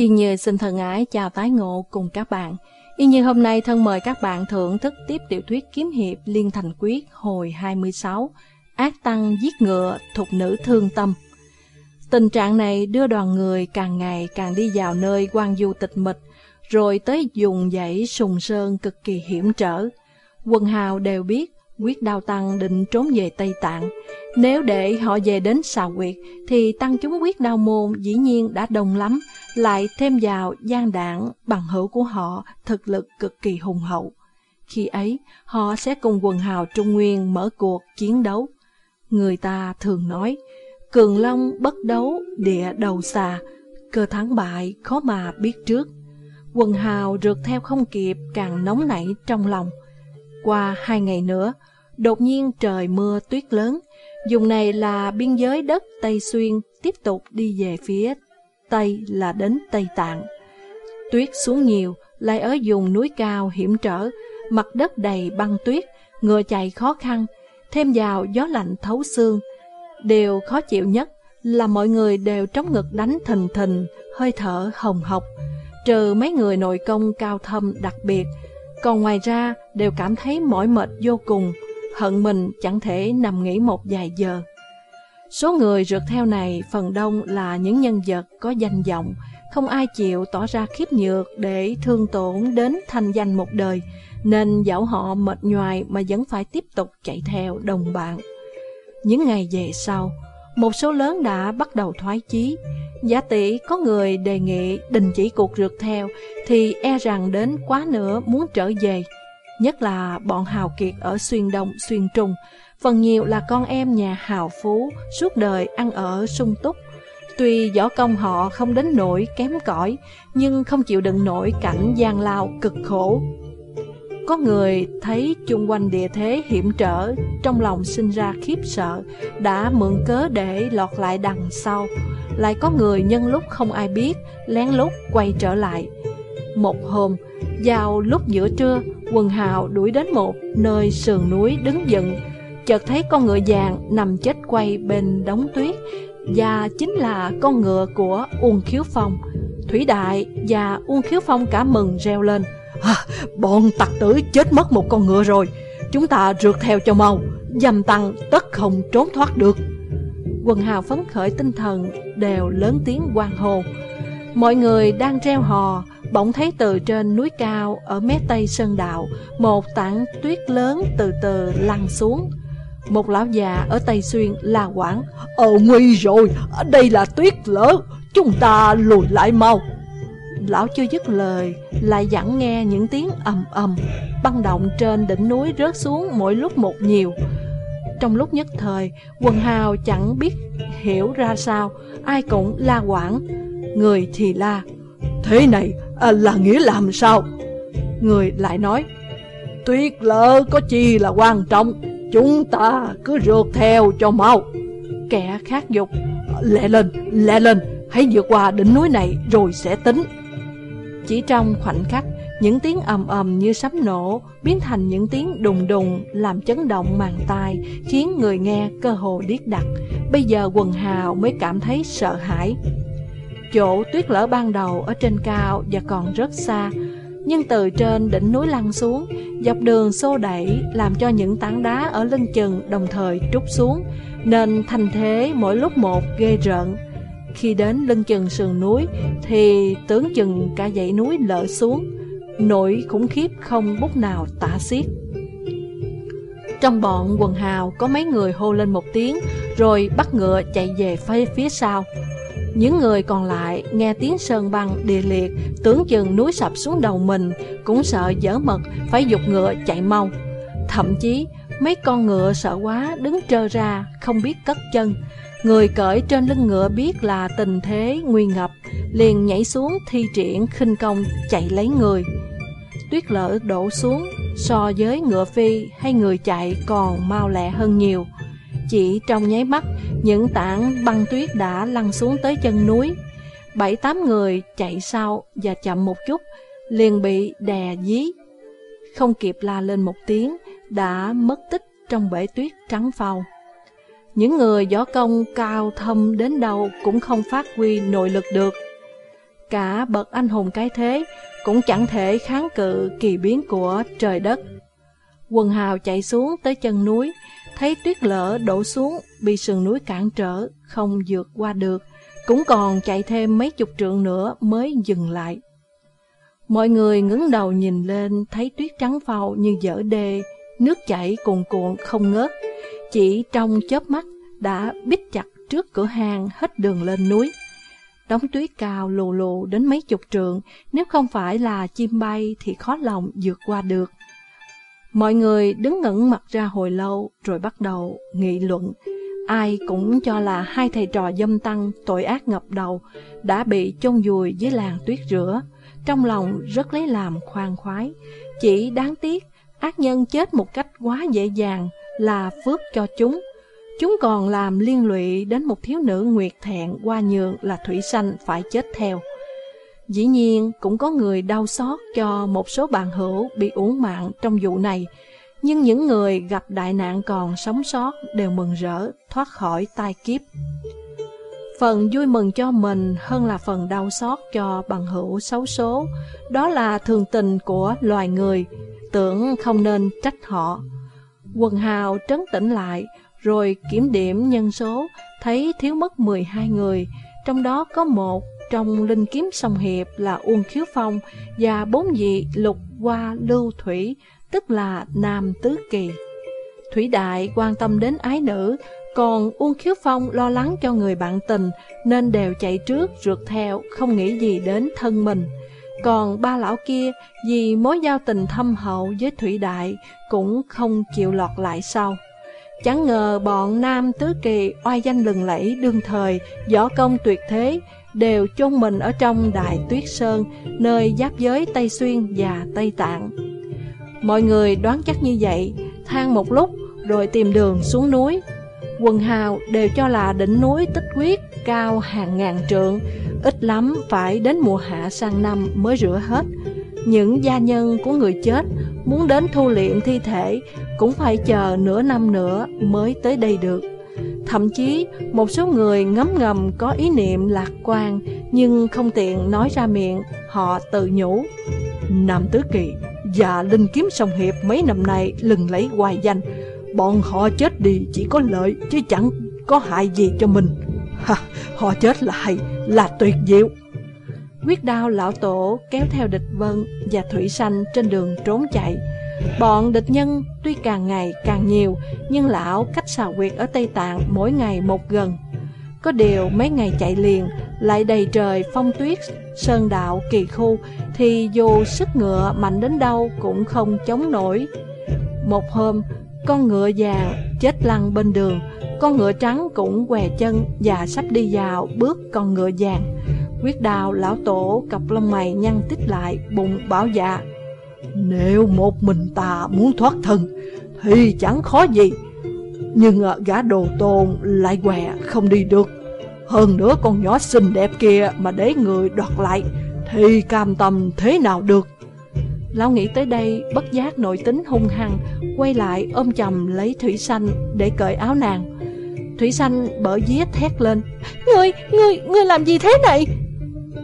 Yên Như xin thân ái chào tái ngộ cùng các bạn. Yên Như hôm nay thân mời các bạn thưởng thức tiếp tiểu thuyết kiếm hiệp Liên Thành Quyết hồi 26, Ác Tăng giết ngựa, thục nữ thương tâm. Tình trạng này đưa đoàn người càng ngày càng đi vào nơi quan du tịch mịch, rồi tới dùng dãy sùng sơn cực kỳ hiểm trở. Quần hào đều biết quyết đao tăng định trốn về Tây Tạng. Nếu để họ về đến xà quyệt, thì tăng chúng quyết đao môn dĩ nhiên đã đông lắm, lại thêm vào gian đảng bằng hữu của họ thực lực cực kỳ hùng hậu. Khi ấy, họ sẽ cùng quần hào Trung Nguyên mở cuộc chiến đấu. Người ta thường nói, cường long bất đấu, địa đầu xà, cơ thắng bại khó mà biết trước. Quần hào rượt theo không kịp càng nóng nảy trong lòng. Qua hai ngày nữa, đột nhiên trời mưa tuyết lớn. Dùng này là biên giới đất Tây Xuyên tiếp tục đi về phía Tây là đến Tây Tạng. Tuyết xuống nhiều, lại ở vùng núi cao hiểm trở, mặt đất đầy băng tuyết, ngựa chạy khó khăn, thêm vào gió lạnh thấu xương. Điều khó chịu nhất là mọi người đều trống ngực đánh thình thình, hơi thở hồng hộc, trừ mấy người nội công cao thâm đặc biệt, còn ngoài ra đều cảm thấy mỏi mệt vô cùng, hận mình chẳng thể nằm nghỉ một vài giờ. Số người rượt theo này phần đông là những nhân vật có danh vọng, không ai chịu tỏ ra khiếp nhược để thương tổn đến thanh danh một đời, nên dẫu họ mệt nhoài mà vẫn phải tiếp tục chạy theo đồng bạn. Những ngày về sau, một số lớn đã bắt đầu thoái chí. Giả tỷ có người đề nghị đình chỉ cuộc rượt theo thì e rằng đến quá nữa muốn trở về. Nhất là bọn hào kiệt ở xuyên đông, xuyên trung, phần nhiều là con em nhà hào phú, suốt đời ăn ở sung túc. Tuy võ công họ không đến nỗi kém cỏi, nhưng không chịu đựng nổi cảnh gian lao cực khổ. Có người thấy chung quanh địa thế hiểm trở, trong lòng sinh ra khiếp sợ, đã mượn cớ để lọt lại đằng sau. Lại có người nhân lúc không ai biết, lén lút quay trở lại. Một hôm, vào lúc giữa trưa, quần hào đuổi đến một nơi sườn núi đứng dựng, chợt thấy con ngựa vàng nằm chết quay bên đống tuyết, và chính là con ngựa của Uông Khiếu Phong. Thủy Đại và Uông Khiếu Phong cả mừng reo lên. À, bọn tặc tử chết mất một con ngựa rồi, chúng ta rượt theo cho mau, dầm tăng tất không trốn thoát được. Quần hào phấn khởi tinh thần đều lớn tiếng quan hồ Mọi người đang treo hò, bỗng thấy từ trên núi cao ở mé tây sơn đạo, một tảng tuyết lớn từ từ lăn xuống. Một lão già ở Tây Xuyên la quảng Ờ nguy rồi, đây là tuyết lớn, chúng ta lùi lại mau Lão chưa dứt lời, lại dặn nghe những tiếng ầm ầm Băng động trên đỉnh núi rớt xuống mỗi lúc một nhiều. Trong lúc nhất thời, quần hào chẳng biết hiểu ra sao Ai cũng la quảng Người thì la. Thế này à, là nghĩa làm sao? Người lại nói Tuyết lỡ có chi là quan trọng Chúng ta cứ rượt theo cho mau. Kẻ khác dục Lẹ lên, lẹ lên Hãy vượt qua đỉnh núi này rồi sẽ tính. Chỉ trong khoảnh khắc Những tiếng ầm ầm như sấm nổ Biến thành những tiếng đùng đùng Làm chấn động màng tai Khiến người nghe cơ hồ điếc đặc Bây giờ quần hào mới cảm thấy sợ hãi Chỗ tuyết lở ban đầu ở trên cao và còn rất xa nhưng từ trên đỉnh núi lăn xuống, dọc đường xô đẩy làm cho những tảng đá ở lưng chừng đồng thời trút xuống, nên thành thế mỗi lúc một ghê rợn. Khi đến lưng chừng sườn núi thì tướng chừng cả dãy núi lỡ xuống, nỗi khủng khiếp không bút nào tả xiết. Trong bọn quần hào có mấy người hô lên một tiếng rồi bắt ngựa chạy về phía phía sau. Những người còn lại nghe tiếng sơn băng địa liệt, tưởng chừng núi sập xuống đầu mình, cũng sợ dở mật, phải dục ngựa chạy mau. Thậm chí, mấy con ngựa sợ quá đứng trơ ra, không biết cất chân. Người cởi trên lưng ngựa biết là tình thế nguy ngập, liền nhảy xuống thi triển khinh công chạy lấy người. Tuyết lở đổ xuống, so với ngựa phi hay người chạy còn mau lẹ hơn nhiều. Chỉ trong nháy mắt, những tảng băng tuyết đã lăn xuống tới chân núi. Bảy tám người chạy sau và chậm một chút, liền bị đè dí. Không kịp la lên một tiếng, đã mất tích trong bể tuyết trắng phau. Những người võ công cao thâm đến đâu cũng không phát huy nội lực được. cả bậc anh hùng cái thế cũng chẳng thể kháng cự kỳ biến của trời đất. Quần hào chạy xuống tới chân núi, thấy tuyết lở đổ xuống, bị sườn núi cản trở, không vượt qua được, cũng còn chạy thêm mấy chục trượng nữa mới dừng lại. Mọi người ngẩng đầu nhìn lên, thấy tuyết trắng phau như dở đê, nước chảy cuồn cuộn không ngớt. Chỉ trong chớp mắt đã bít chặt trước cửa hàng hết đường lên núi. Đóng tuyết cao lù lù đến mấy chục trượng, nếu không phải là chim bay thì khó lòng vượt qua được. Mọi người đứng ngẩn mặt ra hồi lâu rồi bắt đầu nghị luận. Ai cũng cho là hai thầy trò dâm tăng tội ác ngập đầu đã bị chôn vùi dưới làng tuyết rửa. Trong lòng rất lấy làm khoan khoái. Chỉ đáng tiếc, ác nhân chết một cách quá dễ dàng là phước cho chúng. Chúng còn làm liên lụy đến một thiếu nữ nguyệt thẹn qua nhường là Thủy Sanh phải chết theo. Dĩ nhiên cũng có người đau xót cho một số bạn hữu bị uống mạng trong vụ này, nhưng những người gặp đại nạn còn sống sót đều mừng rỡ thoát khỏi tai kiếp. Phần vui mừng cho mình hơn là phần đau xót cho bằng hữu xấu số, đó là thường tình của loài người, tưởng không nên trách họ. Quần hào trấn tĩnh lại, rồi kiểm điểm nhân số, thấy thiếu mất 12 người, trong đó có một trong linh kiếm sông Hiệp là Uông Khiếu Phong và bốn vị lục qua lưu thủy, tức là Nam Tứ Kỳ. Thủy Đại quan tâm đến ái nữ, còn Uông Khiếu Phong lo lắng cho người bạn tình nên đều chạy trước rượt theo, không nghĩ gì đến thân mình. Còn ba lão kia vì mối giao tình thâm hậu với Thủy Đại cũng không chịu lọt lại sau. Chẳng ngờ bọn Nam Tứ Kỳ oai danh lừng lẫy đương thời, võ công tuyệt thế, đều chôn mình ở trong Đại Tuyết Sơn, nơi giáp giới Tây Xuyên và Tây Tạng. Mọi người đoán chắc như vậy, than một lúc rồi tìm đường xuống núi. Quần hào đều cho là đỉnh núi tích huyết cao hàng ngàn trượng, ít lắm phải đến mùa hạ sang năm mới rửa hết. Những gia nhân của người chết muốn đến thu liệm thi thể cũng phải chờ nửa năm nữa mới tới đây được. Thậm chí, một số người ngấm ngầm có ý niệm lạc quan nhưng không tiện nói ra miệng, họ tự nhủ. Nam Tứ Kỳ và Linh Kiếm Sông Hiệp mấy năm nay lừng lấy hoài danh, bọn họ chết đi chỉ có lợi chứ chẳng có hại gì cho mình. Ha, họ chết lại là tuyệt diệu. Quyết đao lão tổ kéo theo địch vân và thủy sanh trên đường trốn chạy. Bọn địch nhân tuy càng ngày càng nhiều, nhưng lão cách xào quyệt ở Tây Tạng mỗi ngày một gần. Có điều mấy ngày chạy liền, lại đầy trời phong tuyết, sơn đạo kỳ khu, thì dù sức ngựa mạnh đến đâu cũng không chống nổi. Một hôm, con ngựa vàng chết lăn bên đường, con ngựa trắng cũng què chân và sắp đi vào bước con ngựa vàng. Quyết đào lão tổ cặp lông mày nhăn tích lại bụng bảo dạ Nếu một mình ta muốn thoát thân Thì chẳng khó gì Nhưng à, gã đồ tôn lại què không đi được Hơn nữa con nhỏ xinh đẹp kia mà để người đoạt lại Thì cam tâm thế nào được Lão nghĩ tới đây bất giác nội tính hung hăng Quay lại ôm chầm lấy Thủy Xanh để cởi áo nàng. Thủy Xanh bở día thét lên Ngươi, ngươi, ngươi làm gì thế này?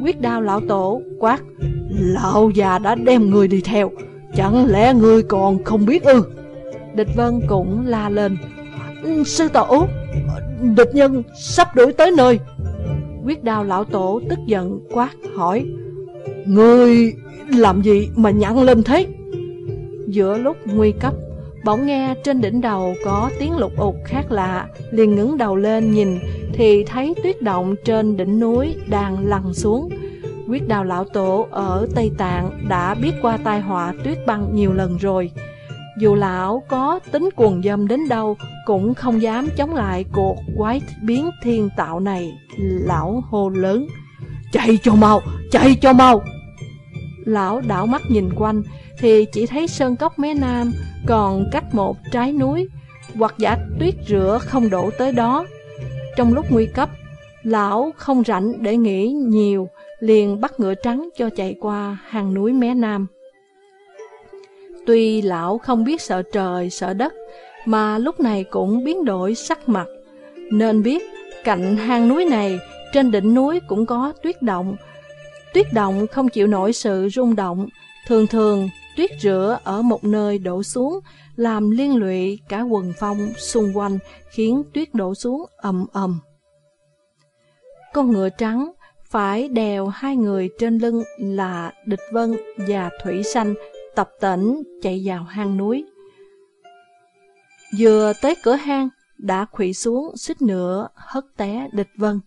Quyết đao lão tổ quát Lão già đã đem người đi theo Chẳng lẽ người còn không biết ư? Địch Vân cũng la lên Sư tổ Địch nhân sắp đuổi tới nơi. Quyết đao lão tổ tức giận quát hỏi Ngươi làm gì mà nhặn lên thế? Giữa lúc nguy cấp Bỗng nghe trên đỉnh đầu có tiếng lục ụt khác lạ Liền ngẩng đầu lên nhìn Thì thấy tuyết động trên đỉnh núi đang lăn xuống. Quyết đào lão tổ ở Tây Tạng đã biết qua tai họa tuyết băng nhiều lần rồi. Dù lão có tính cuồng dâm đến đâu Cũng không dám chống lại cuộc quái biến thiên tạo này Lão hô lớn. Chạy cho mau, chạy cho mau! Lão đảo mắt nhìn quanh Thì chỉ thấy sơn cốc mé nam còn cách một trái núi, hoặc giả tuyết rửa không đổ tới đó. Trong lúc nguy cấp, lão không rảnh để nghĩ nhiều, liền bắt ngựa trắng cho chạy qua hàng núi mé nam. Tuy lão không biết sợ trời, sợ đất, mà lúc này cũng biến đổi sắc mặt, nên biết cạnh hang núi này, trên đỉnh núi cũng có tuyết động, Tuyết động không chịu nổi sự rung động, thường thường tuyết rửa ở một nơi đổ xuống, làm liên lụy cả quần phong xung quanh, khiến tuyết đổ xuống ầm ầm. Con ngựa trắng phải đèo hai người trên lưng là Địch Vân và Thủy Sanh tập tỉnh chạy vào hang núi. Vừa tới cửa hang, đã khủy xuống xích nữa hất té Địch Vân.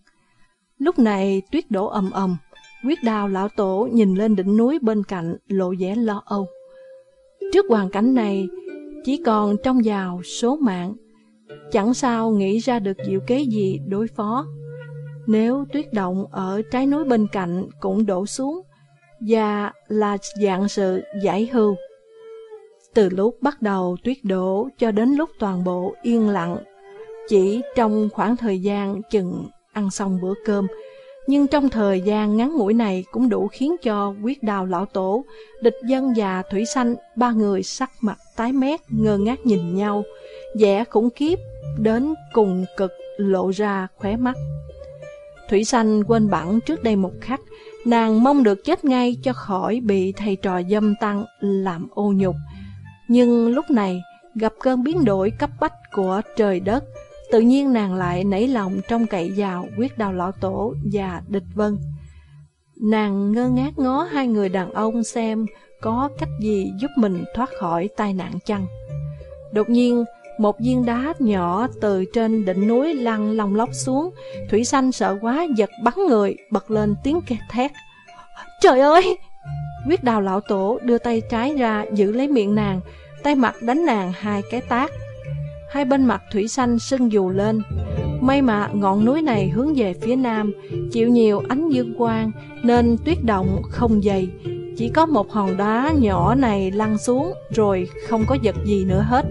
Lúc này tuyết đổ ầm ầm, quyết đào lão tổ nhìn lên đỉnh núi bên cạnh lộ vẻ lo âu. Trước hoàn cảnh này, chỉ còn trong giàu số mạng, chẳng sao nghĩ ra được diệu kế gì đối phó. Nếu tuyết động ở trái núi bên cạnh cũng đổ xuống, và là dạng sự giải hưu. Từ lúc bắt đầu tuyết đổ cho đến lúc toàn bộ yên lặng, chỉ trong khoảng thời gian chừng ăn xong bữa cơm, nhưng trong thời gian ngắn ngủi này cũng đủ khiến cho quyết đào lão tổ, địch dân và thủy sanh ba người sắc mặt tái mét ngơ ngác nhìn nhau, vẻ khủng khiếp đến cùng cực lộ ra khóe mắt. Thủy sanh quên bẵng trước đây một khắc, nàng mong được chết ngay cho khỏi bị thầy trò dâm tăng làm ô nhục. Nhưng lúc này, gặp cơn biến đổi cấp bách của trời đất, Tự nhiên nàng lại nảy lòng trong cậy vào quyết đào lão tổ và địch vân. Nàng ngơ ngác ngó hai người đàn ông xem có cách gì giúp mình thoát khỏi tai nạn chăng. Đột nhiên, một viên đá nhỏ từ trên đỉnh núi lăn lòng lóc xuống, Thủy Sanh sợ quá giật bắn người, bật lên tiếng kẹt thét. Trời ơi! Quyết đào lão tổ đưa tay trái ra giữ lấy miệng nàng, tay mặt đánh nàng hai cái tác hai bên mặt thủy xanh sưng dù lên. May mà ngọn núi này hướng về phía nam, chịu nhiều ánh dương quang nên tuyết động không dày. Chỉ có một hòn đá nhỏ này lăn xuống rồi không có vật gì nữa hết.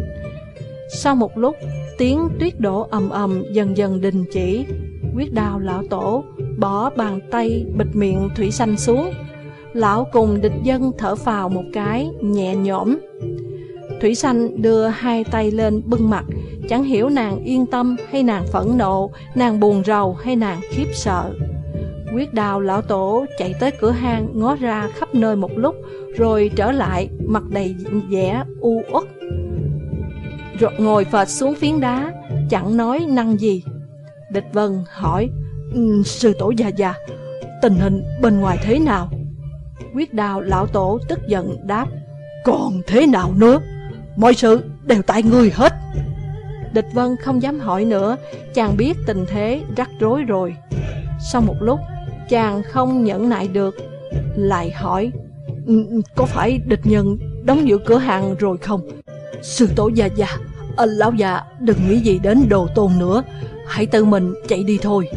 Sau một lúc, tiếng tuyết đổ ầm ầm dần dần đình chỉ. Quyết đào lão tổ bỏ bàn tay bịt miệng thủy xanh xuống. Lão cùng địch dân thở phào một cái, nhẹ nhõm. Thủy Sanh đưa hai tay lên bưng mặt, chẳng hiểu nàng yên tâm hay nàng phẫn nộ, nàng buồn rầu hay nàng khiếp sợ. Quyết đào lão tổ chạy tới cửa hang ngó ra khắp nơi một lúc, rồi trở lại mặt đầy vẻ u uất. Rồi ngồi phệt xuống phiến đá, chẳng nói năng gì. Địch Vân hỏi, ừ, sư tổ già già, tình hình bên ngoài thế nào? Quyết đào lão tổ tức giận đáp, còn thế nào nữa? Mọi sự đều tại người hết. Địch Vân không dám hỏi nữa. Chàng biết tình thế rắc rối rồi. Sau một lúc Chàng không nhẫn nại được Lại hỏi ừ, Có phải địch nhân đóng giữ cửa hàng rồi không? Sư tổ già già à, Lão già đừng nghĩ gì đến đồ tôn nữa. Hãy tự mình chạy đi thôi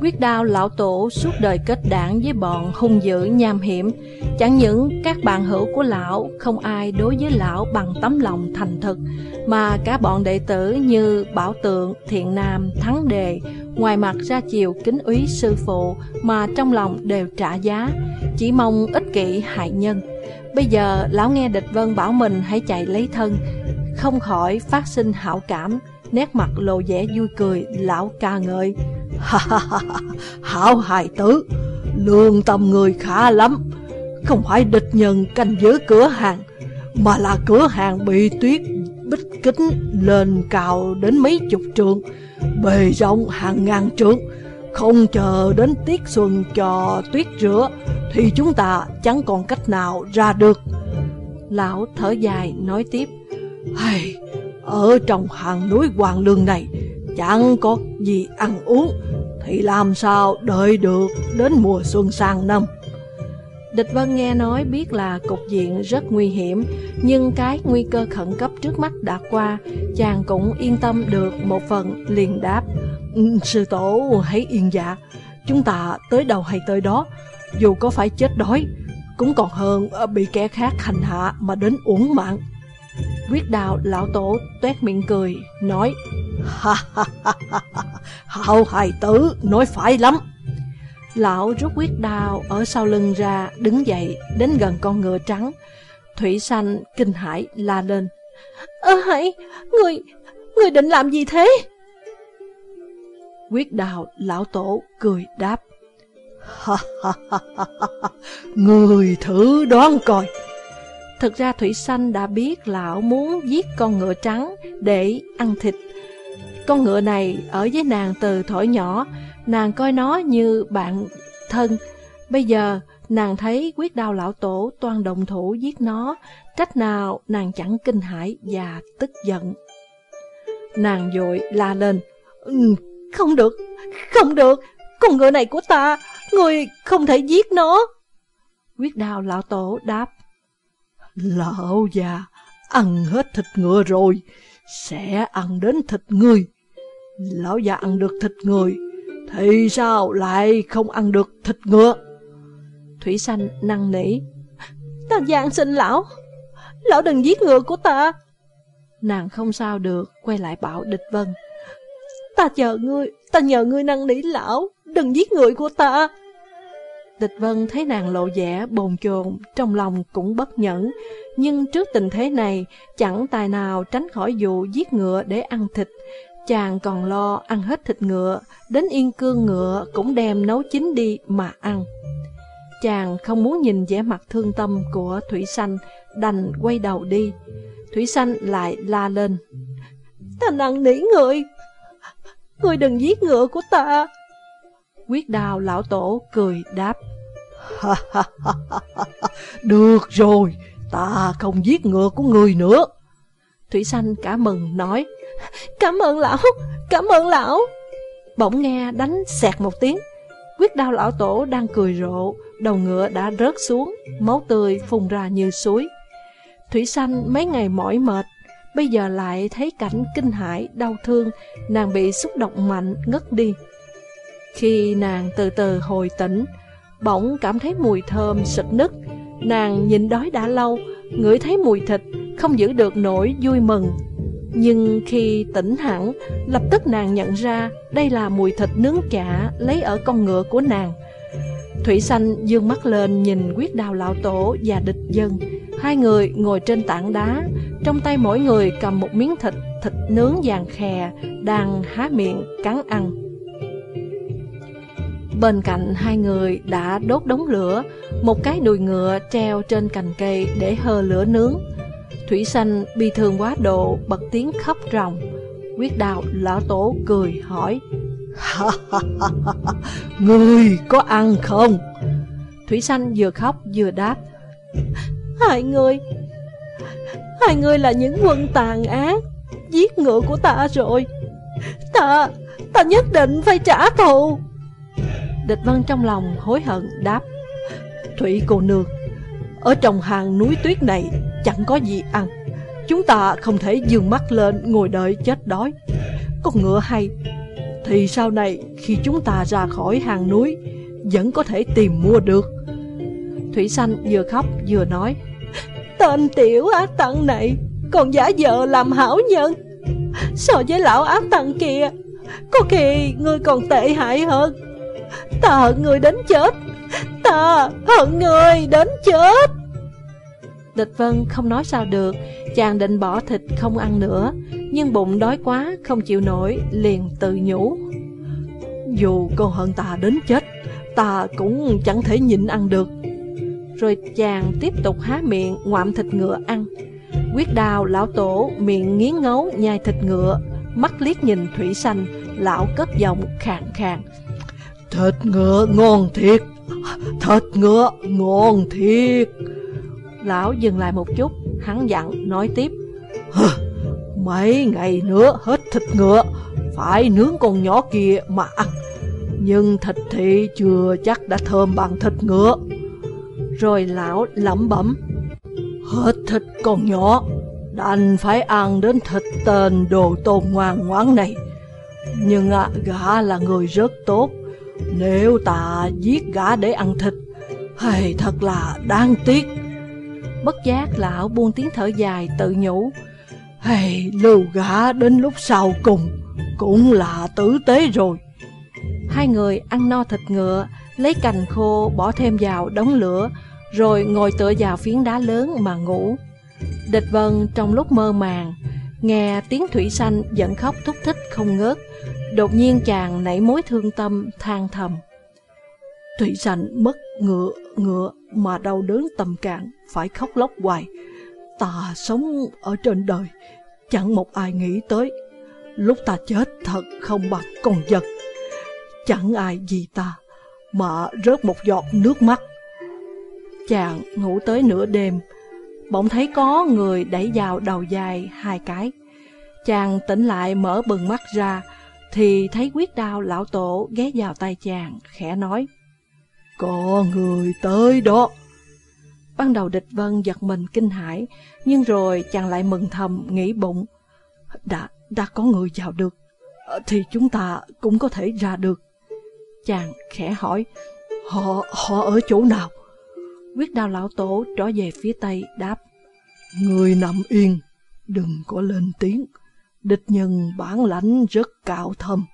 Quyết đao lão tổ suốt đời kết đảng với bọn hung dữ nham hiểm. Chẳng những các bạn hữu của lão không ai đối với lão bằng tấm lòng thành thực Mà cả bọn đệ tử như Bảo Tượng, Thiện Nam, Thắng Đề Ngoài mặt ra chiều kính úy sư phụ mà trong lòng đều trả giá Chỉ mong ích kỷ hại nhân. Bây giờ lão nghe địch vân bảo mình hãy chạy lấy thân Không khỏi phát sinh hảo cảm. Nét mặt lộ vẻ vui cười Lão ca ngợi. Hảo hài tử Lương tâm người khá lắm. Không phải địch nhân canh giữ cửa hàng Mà là cửa hàng bị tuyết bích kính lên cao đến mấy chục trượng Bề rộng hàng ngàn trượng. Không chờ đến tiết xuân cho tuyết rửa Thì chúng ta chẳng còn cách nào ra được. Lão thở dài nói tiếp. Hay, ở trong hàng núi Hoàng Lương này Chẳng có gì ăn uống Thì làm sao đợi được đến mùa xuân sang năm? Địch Vân nghe nói biết là cục diện rất nguy hiểm Nhưng cái nguy cơ khẩn cấp trước mắt đã qua Chàng cũng yên tâm được một phần liền đáp. Ừ, Sư tổ hãy yên dạ. Chúng ta tới đâu hay tới đó Dù có phải chết đói Cũng còn hơn bị kẻ khác hành hạ mà đến uổng mạng Quyết đào lão tổ tuét miệng cười Nói Ha ha ha ha hậu hài tử nói phải lắm. Lão rút quyết đao ở sau lưng ra Đứng dậy đến gần con ngựa trắng. Thủy xanh kinh hãi la lên Ơ hãy Người Người định làm gì thế? Quyết đào lão tổ cười đáp Ha ha ha ha ha, người thử đoán coi. Thực ra Thủy Sanh đã biết lão muốn giết con ngựa trắng để ăn thịt. Con ngựa này ở với nàng từ thổi nhỏ, nàng coi nó như bạn thân. Bây giờ, nàng thấy quyết đao lão tổ toàn đồng thủ giết nó, cách nào nàng chẳng kinh hãi và tức giận. Nàng dội la lên, ừ, không được, không được, con ngựa này của ta, người không thể giết nó. Quyết đao lão tổ đáp, Lão già, ăn hết thịt ngựa rồi, sẽ ăn đến thịt người. Lão già ăn được thịt người, thì sao lại không ăn được thịt ngựa? Thủy Sanh năn nỉ. Ta gian xin lão, lão đừng giết ngựa của ta. Nàng không sao được, quay lại bảo địch vân. Ta chờ ngươi, ta nhờ ngươi năn nỉ lão, đừng giết người của ta. Địch Vân thấy nàng lộ vẻ bồn chồn, trong lòng cũng bất nhẫn, nhưng trước tình thế này, chẳng tài nào tránh khỏi vụ giết ngựa để ăn thịt. Chàng còn lo ăn hết thịt ngựa, đến yên cương ngựa cũng đem nấu chín đi mà ăn. Chàng không muốn nhìn vẻ mặt thương tâm của Thủy Sanh, đành quay đầu đi. Thủy Sanh lại la lên. Ta năng nỉ người, người đừng giết ngựa của ta. Quyết đào lão tổ cười đáp. Được rồi, ta không giết ngựa của người nữa. Thủy Sanh cả mừng nói. Cảm ơn lão, cảm ơn lão. Bỗng nghe đánh xẹt một tiếng. Quyết đao lão tổ đang cười rộ, đầu ngựa đã rớt xuống, máu tươi phun ra như suối. Thủy Sanh mấy ngày mỏi mệt, bây giờ lại thấy cảnh kinh hãi, đau thương, nàng bị xúc động mạnh, ngất đi. Khi nàng từ từ hồi tỉnh, bỗng cảm thấy mùi thơm sực nức. Nàng nhìn đói đã lâu, ngửi thấy mùi thịt, không giữ được nỗi vui mừng. Nhưng khi tỉnh hẳn, lập tức nàng nhận ra đây là mùi thịt nướng chả lấy ở con ngựa của nàng. Thủy Xanh dương mắt lên nhìn quyết đào lão tổ và địch dân. Hai người ngồi trên tảng đá, trong tay mỗi người cầm một miếng thịt, thịt nướng vàng khè, đang há miệng cắn ăn. Bên cạnh hai người đã đốt đống lửa, một cái đùi ngựa treo trên cành cây để hơ lửa nướng. Thủy Sanh bi thương quá độ, bật tiếng khóc ròng. Quyết đào lão tổ cười hỏi, Người có ăn không? Thủy Sanh vừa khóc vừa đáp, Hai người, hai người là những quân tàn ác, giết ngựa của ta rồi. Ta, ta nhất định phải trả thù. Địch Vân trong lòng hối hận, đáp, Thủy cô nương, Ở trong hàng núi tuyết này chẳng có gì ăn. Chúng ta không thể dừng mắt lên ngồi đợi chết đói. Con ngựa hay, Thì sau này khi chúng ta ra khỏi hàng núi, Vẫn có thể tìm mua được. Thủy Sanh vừa khóc vừa nói, Tên tiểu ác tặng này, Còn giả vờ làm hảo nhân. So với lão ác tặng kia, Có khi người còn tệ hại hơn. Ta hận người đến chết. Ta hận người đến chết. Địch Vân không nói sao được. Chàng định bỏ thịt không ăn nữa, Nhưng bụng đói quá, không chịu nổi, Liền tự nhủ. Dù con hận ta đến chết, Ta cũng chẳng thể nhịn ăn được. Rồi chàng tiếp tục há miệng, ngoạm thịt ngựa ăn. Quyết đào lão tổ miệng nghiến ngấu nhai thịt ngựa, Mắt liếc nhìn thủy xanh Lão cất giọng khàn khàn. Thịt ngựa ngon thiệt. Thịt ngựa ngon thiệt. Lão dừng lại một chút Hắn dặn nói tiếp. Mấy ngày nữa hết thịt ngựa Phải nướng con nhỏ kia mà ăn. Nhưng thịt thị chưa chắc đã thơm bằng thịt ngựa. Rồi lão lẩm bẩm. Hết thịt con nhỏ Đành phải ăn đến thịt tên đồ tôn ngoan ngoãn này. Nhưng à, gã là người rất tốt nếu ta giết gã để ăn thịt, Hay thật là đáng tiếc. Bất giác lão buông tiếng thở dài tự nhủ, Hay lưu gã đến lúc sau cùng Cũng là tử tế rồi. Hai người ăn no thịt ngựa, Lấy cành khô bỏ thêm vào đống lửa, Rồi ngồi tựa vào phiến đá lớn mà ngủ. Địch vân trong lúc mơ màng, Nghe tiếng thủy xanh giận khóc thúc thích không ngớt Đột nhiên chàng nảy mối thương tâm, than thầm. Thủy rành mất ngựa, ngựa mà đau đớn tầm cạn phải khóc lóc hoài. Ta sống ở trên đời, chẳng một ai nghĩ tới. Lúc ta chết thật không bằng con vật. Chẳng ai vì ta mà rớt một giọt nước mắt. Chàng ngủ tới nửa đêm, bỗng thấy có người đẩy vào đầu dài hai cái. Chàng tỉnh lại mở bừng mắt ra, thì thấy quyết đao lão tổ ghé vào tay chàng, khẽ nói. Có người tới đó. Ban đầu địch vân giật mình kinh hãi, nhưng rồi chàng lại mừng thầm, nghĩ bụng. Đã, đã có người vào được, thì chúng ta cũng có thể ra được. Chàng khẽ hỏi, họ, họ ở chỗ nào? Quyết đao lão tổ trở về phía tây đáp, Người nằm yên, đừng có lên tiếng, địch nhân bản lãnh rất cao thâm.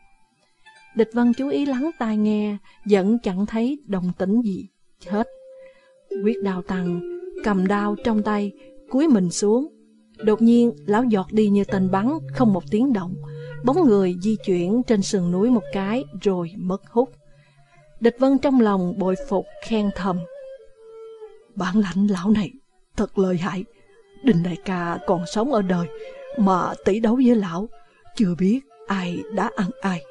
Địch Vân chú ý lắng tai nghe, vẫn chẳng thấy đồng tĩnh gì hết. Quyết đào tăng, cầm đao trong tay, cúi mình xuống. Đột nhiên, lão giọt đi như tên bắn, không một tiếng động. Bóng người di chuyển trên sườn núi một cái, rồi mất hút. Địch Vân trong lòng bội phục, khen thầm. Bản lãnh lão này, thật lợi hại. Đình đại ca còn sống ở đời, mà tỷ đấu với lão, chưa biết ai đã ăn ai.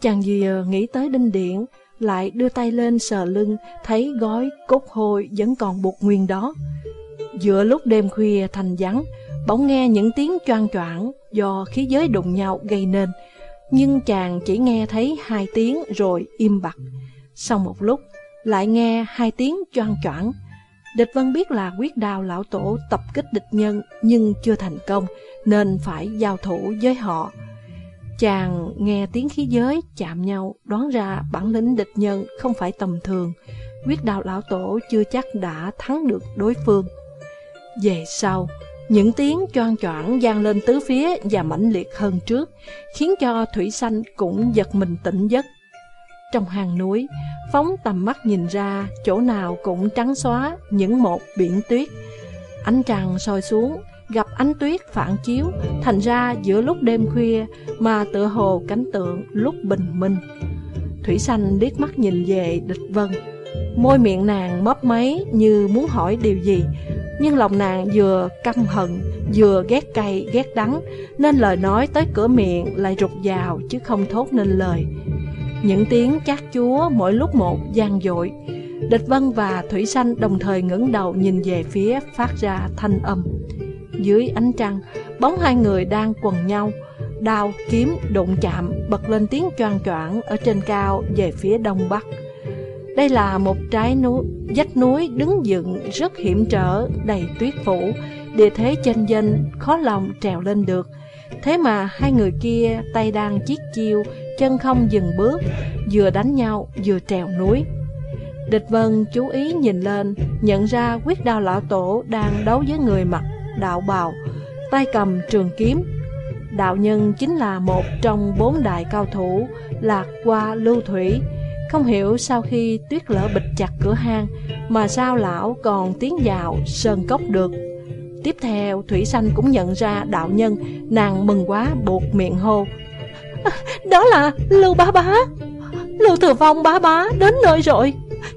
Chàng gì nghĩ tới đinh điện, lại đưa tay lên sờ lưng, thấy gói cốt hôi vẫn còn buộc nguyên đó. Giữa lúc đêm khuya thành vắng, bỗng nghe những tiếng choang choảng do khí giới đụng nhau gây nên. Nhưng chàng chỉ nghe thấy hai tiếng rồi im bặt. Sau một lúc, lại nghe hai tiếng choang choảng. Địch Vân biết là quyết đào lão tổ tập kích địch nhân nhưng chưa thành công, nên phải giao thủ với họ. Chàng nghe tiếng khí giới chạm nhau, đoán ra bản lĩnh địch nhân không phải tầm thường. Quyết Đào lão tổ chưa chắc đã thắng được đối phương. Về sau, những tiếng choan choảng gian lên tứ phía và mãnh liệt hơn trước, khiến cho Thủy Sanh cũng giật mình tỉnh giấc. Trong hang núi, phóng tầm mắt nhìn ra, chỗ nào cũng trắng xóa, những một biển tuyết. Ánh trăng soi xuống, gặp ánh tuyết phản chiếu, thành ra giữa lúc đêm khuya mà tựa hồ cánh tượng lúc bình minh. Thủy Sanh liếc mắt nhìn về địch vân, môi miệng nàng mấp máy như muốn hỏi điều gì, nhưng lòng nàng vừa căm hận, vừa ghét cay, ghét đắng, nên lời nói tới cửa miệng lại rụt vào chứ không thốt nên lời. Những tiếng chát chúa mỗi lúc một gian dội, Địch Vân và Thủy Sanh đồng thời ngẩng đầu nhìn về phía phát ra thanh âm. Dưới ánh trăng, bóng hai người đang quần nhau, đao, kiếm, đụng chạm, bật lên tiếng choang choảng ở trên cao về phía đông bắc. Đây là một trái núi, dách núi đứng dựng rất hiểm trở, đầy tuyết phủ, địa thế chênh danh, khó lòng trèo lên được. Thế mà hai người kia tay đang chiếc chiêu, chân không dừng bước, vừa đánh nhau vừa trèo núi. Địch Vân chú ý nhìn lên, nhận ra quyết đao lão tổ đang đấu với người mặc đạo bào, tay cầm trường kiếm. Đạo nhân chính là một trong bốn đại cao thủ lạc qua lưu thủy. Không hiểu sau khi tuyết lỡ bịch chặt cửa hang mà sao lão còn tiến vào sơn cốc được. Tiếp theo Thủy Sanh cũng nhận ra đạo nhân, nàng mừng quá buộc miệng hô. Đó là Lưu Bá Bá, Lưu Thừa Phong Bá Bá đến nơi rồi.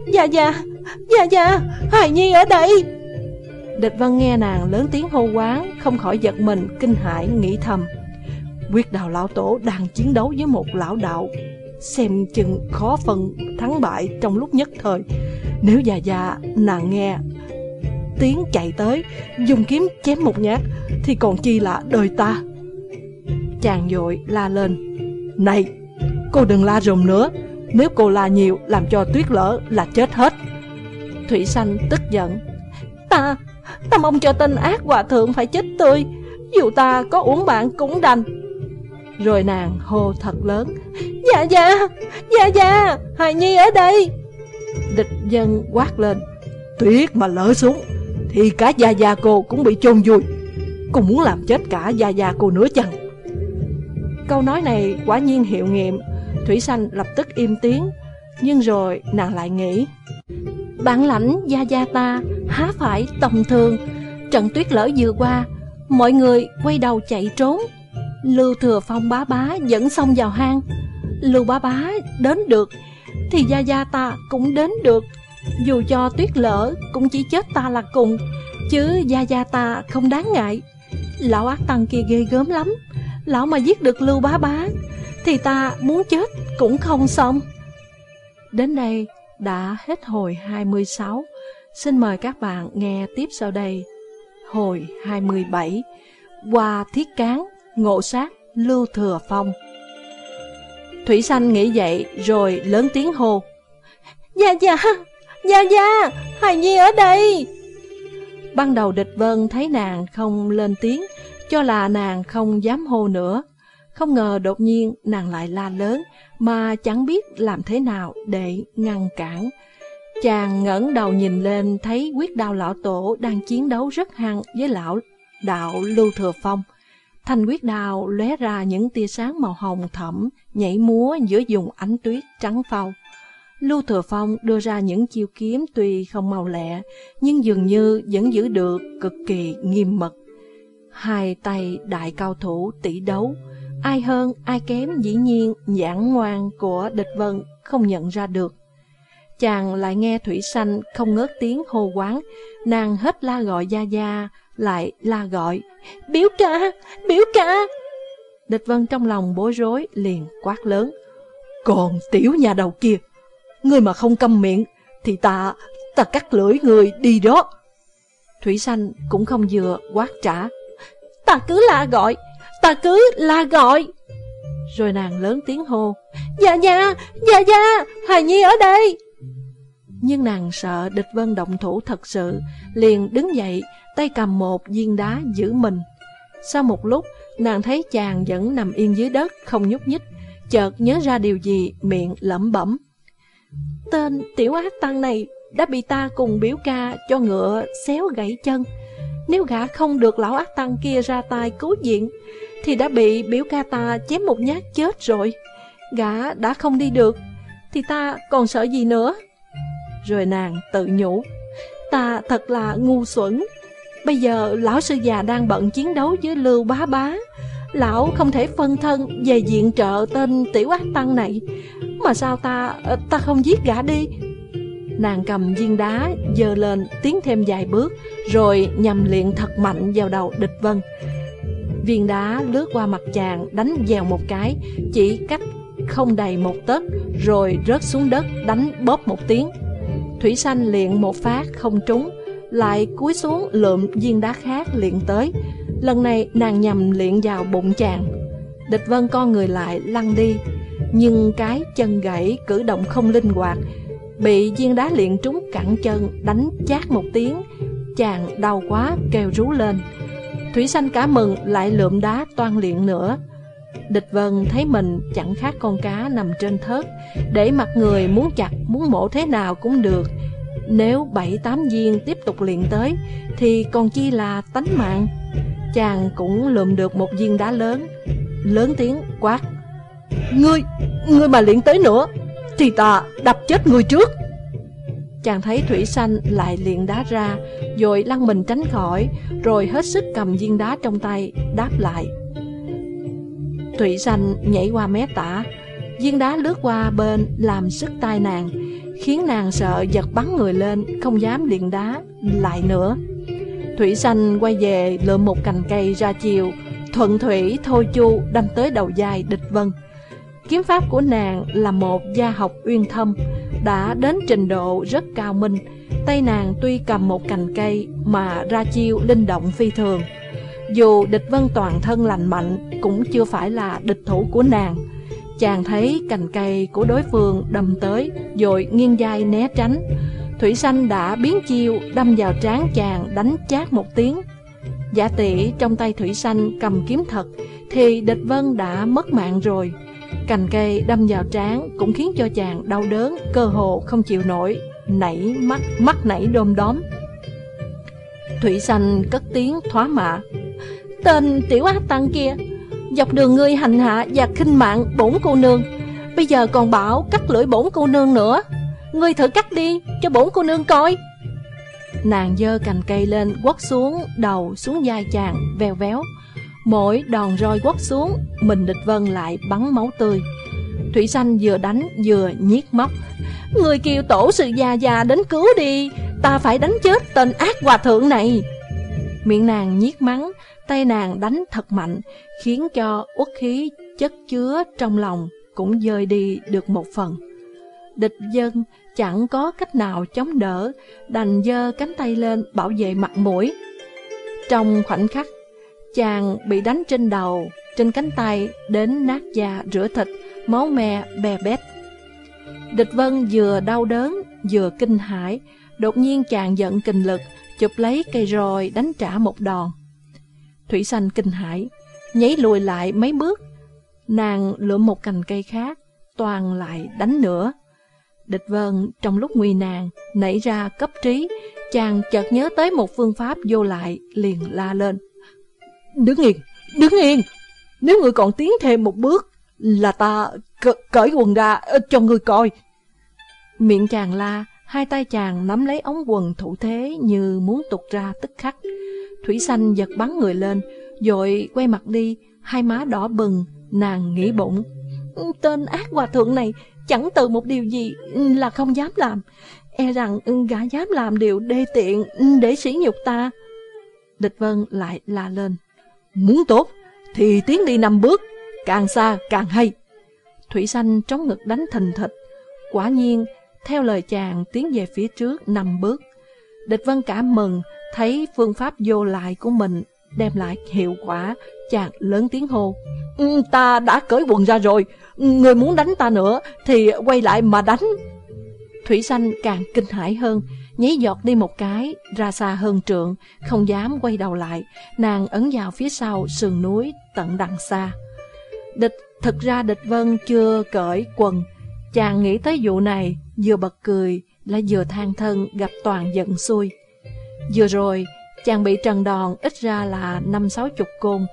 Dạ dạ, dạ dạ, Hải Nhi ở đây. Địch Văn nghe nàng lớn tiếng hô quán, không khỏi giật mình, kinh hãi nghĩ thầm. Quyết đào lão tổ đang chiến đấu với một lão đạo, xem chừng khó phân thắng bại trong lúc nhất thời. Nếu già già nàng nghe tiếng chạy tới, dùng kiếm chém một nhát, thì còn chi là đời ta. Chàng dội la lên, Này, cô đừng la rùm nữa, nếu cô la nhiều làm cho tuyết lỡ là chết hết. Thủy Sanh tức giận, Ta, Ta mong cho tên ác hòa thượng phải chết tươi Dù ta có uống bạn cũng đành Rồi nàng hô thật lớn Dạ dạ, dạ dạ, Hài Nhi ở đây Địch dân quát lên Tuyết mà lỡ xuống thì cả gia gia cô cũng bị chôn vùi. Cô muốn làm chết cả gia gia cô nữa chăng? Câu nói này quả nhiên hiệu nghiệm. Thủy Sanh lập tức im tiếng, Nhưng rồi nàng lại nghĩ. Bản lãnh gia gia ta há phải tầm thường. Trận tuyết lỡ vừa qua, Mọi người quay đầu chạy trốn. Lưu Thừa Phong bá bá dẫn xong vào hang. Lưu bá bá đến được, Thì gia gia ta cũng đến được. Dù cho tuyết lỡ cũng chỉ chết ta là cùng. Chứ gia gia ta không đáng ngại. Lão ác tăng kia ghê gớm lắm. Lão mà giết được Lưu Bá Bá Thì ta muốn chết cũng không xong. Đến đây đã hết hồi 26 Xin mời các bạn nghe tiếp sau đây. Hồi 27 Qua thiết cán, ngộ sát, lưu thừa phong. Thủy Sanh nghĩ dậy rồi lớn tiếng hô. Dạ dạ, Gia gia, Hài Nhi ở đây Ban đầu địch vân thấy nàng không lên tiếng Cho là nàng không dám hô nữa Không ngờ đột nhiên nàng lại la lớn Mà chẳng biết làm thế nào để ngăn cản Chàng ngẩng đầu nhìn lên thấy quyết đao lão tổ đang chiến đấu rất hăng với lão đạo Lưu Thừa Phong. Thanh quyết đao lóe ra những tia sáng màu hồng thẫm, nhảy múa giữa vùng ánh tuyết trắng phau. Lưu Thừa Phong đưa ra những chiêu kiếm tuy không màu lẹ, nhưng dường như vẫn giữ được cực kỳ nghiêm mật. Hai tay đại cao thủ tỷ đấu, ai hơn ai kém dĩ nhiên giảng ngoan của địch vân không nhận ra được. Chàng lại nghe Thủy Sanh không ngớt tiếng hô quán, nàng hết la gọi Gia Gia, lại la gọi, biểu ca, biểu ca. Địch Vân trong lòng bối rối liền quát lớn, còn tiểu nhà đầu kia, ngươi mà không câm miệng, thì ta, ta cắt lưỡi người đi đó. Thủy Sanh cũng không vừa quát trả, ta cứ la gọi, ta cứ la gọi. Rồi nàng lớn tiếng hô, Dạ dạ, dạ dạ, Hài Nhi ở đây. Nhưng nàng sợ địch vân động thủ thật sự, liền đứng dậy, tay cầm một viên đá giữ mình. Sau một lúc, nàng thấy chàng vẫn nằm yên dưới đất, không nhúc nhích, chợt nhớ ra điều gì, miệng lẩm bẩm. Tên tiểu ác tăng này đã bị ta cùng biểu ca cho ngựa xéo gãy chân. Nếu gã không được lão ác tăng kia ra tay cứu diện, thì đã bị biểu ca ta chém một nhát chết rồi. Gã đã không đi được, thì ta còn sợ gì nữa? Rồi nàng tự nhủ Ta thật là ngu xuẩn Bây giờ lão sư già đang bận chiến đấu với Lưu Bá Bá Lão không thể phân thân về diện trợ tên tiểu ác tăng này. Mà sao ta ờ, ta không giết gã đi? Nàng cầm viên đá dơ lên tiến thêm vài bước Rồi nhằm luyện thật mạnh vào đầu địch vân. Viên đá lướt qua mặt chàng đánh dèo một cái Chỉ cách không đầy một tấc Rồi rớt xuống đất đánh bóp một tiếng. Thủy Sanh liền một phát không trúng, lại cúi xuống lượm viên đá khác liền tới. Lần này nàng nhằm luyện vào bụng chàng. Địch vân con người lại lăn đi, nhưng cái chân gãy cử động không linh hoạt, bị viên đá liện trúng cẳng chân đánh chát một tiếng, chàng đau quá kêu rú lên. Thủy Sanh cả mừng lại lượm đá toan liện nữa. Địch Vân thấy mình chẳng khác con cá nằm trên thớt, để mặt người muốn chặt, muốn mổ thế nào cũng được. Nếu bảy tám viên tiếp tục liền tới, thì còn chi là tánh mạng. Chàng cũng lượm được một viên đá lớn, lớn tiếng quát. Ngươi, ngươi mà liền tới nữa, thì ta đập chết ngươi trước. Chàng thấy Thủy Sanh lại liền đá ra, rồi lăn mình tránh khỏi, rồi hết sức cầm viên đá trong tay, đáp lại. Thủy Sanh nhảy qua mé tả, viên đá lướt qua bên làm sức tai nàng, khiến nàng sợ giật bắn người lên, không dám điện đá lại nữa. Thủy Xanh quay về lượm một cành cây ra chiều, thuận thủy thôi chu đâm tới đầu dài địch vân. Kiếm pháp của nàng là một gia học uyên thâm, đã đến trình độ rất cao minh. Tay nàng tuy cầm một cành cây mà ra chiêu linh động phi thường. Dù địch vân toàn thân lành mạnh cũng chưa phải là địch thủ của nàng. Chàng thấy cành cây của đối phương đâm tới, rồi nghiêng dai né tránh. Thủy Sanh đã biến chiêu đâm vào trán chàng đánh chát một tiếng. Giả tỷ trong tay Thủy Sanh cầm kiếm thật, thì địch vân đã mất mạng rồi. Cành cây đâm vào trán cũng khiến cho chàng đau đớn, cơ hồ không chịu nổi, nảy mắt, mắt nảy đom đóm. Thủy Sanh cất tiếng thoá mạ. Tên tiểu ác tăng kia, dọc đường ngươi hành hạ và khinh mạng bổn cô nương, bây giờ còn bảo cắt lưỡi bổn cô nương nữa. Ngươi thử cắt đi, cho bổn cô nương coi. Nàng dơ cành cây lên quất xuống đầu xuống vai chàng veo véo. Mỗi đòn roi quất xuống Mình địch vân lại bắn máu tươi. Thủy Sanh vừa đánh vừa nhiếc móc. Người kêu tổ sự già già đến cứu đi Ta phải đánh chết tên ác hòa thượng này. Miệng nàng nhiếc mắng Tay nàng đánh thật mạnh, Khiến cho uất khí chất chứa trong lòng Cũng dời đi được một phần. Địch dân chẳng có cách nào chống đỡ, Đành dơ cánh tay lên bảo vệ mặt mũi. Trong khoảnh khắc, Chàng bị đánh trên đầu, Trên cánh tay đến nát da rửa thịt, Máu me bè bét. Địch vân vừa đau đớn, Vừa kinh hãi, Đột nhiên chàng giận kinh lực, Chụp lấy cây roi đánh trả một đòn. Thủy sanh kinh hãi Nhảy lùi lại mấy bước. Nàng lượm một cành cây khác Toàn lại đánh nữa Địch vân trong lúc nguy nàng Nảy ra cấp trí Chàng chợt nhớ tới một phương pháp vô lại Liền la lên. Đứng yên, đứng yên! Nếu người còn tiến thêm một bước Là ta cởi quần ra ờ, cho người coi. Miệng chàng la Hai tay chàng nắm lấy ống quần thủ thế Như muốn tục ra tức khắc. Thủy xanh giật bắn người lên Rồi quay mặt đi, Hai má đỏ bừng, Nàng nghĩ bụng Tên ác hòa thượng này, Chẳng từ một điều gì là không dám làm. E rằng gã dám làm điều đê tiện, Để sỉ nhục ta. Địch Vân lại la lên. Muốn tốt, thì tiến đi năm bước, Càng xa càng hay. Thủy xanh trống ngực đánh thình thịch Quả nhiên, theo lời chàng tiến về phía trước năm bước. Địch Vân cảm mừng, Thấy phương pháp vô lại của mình Đem lại hiệu quả, Chàng lớn tiếng hô. Ừ, ta đã cởi quần ra rồi, Người muốn đánh ta nữa Thì quay lại mà đánh. Thủy xanh càng kinh hãi hơn Nhí giọt đi một cái, Ra xa hơn trượng, Không dám quay đầu lại. Nàng ấn vào phía sau sườn núi tận đằng xa. Địch, Thực ra địch vân chưa cởi quần. Chàng nghĩ tới vụ này, Vừa bật cười là vừa than thân gặp toàn giận xui. Vừa rồi, Chàng bị trần đòn ít ra là năm sáu chục côn.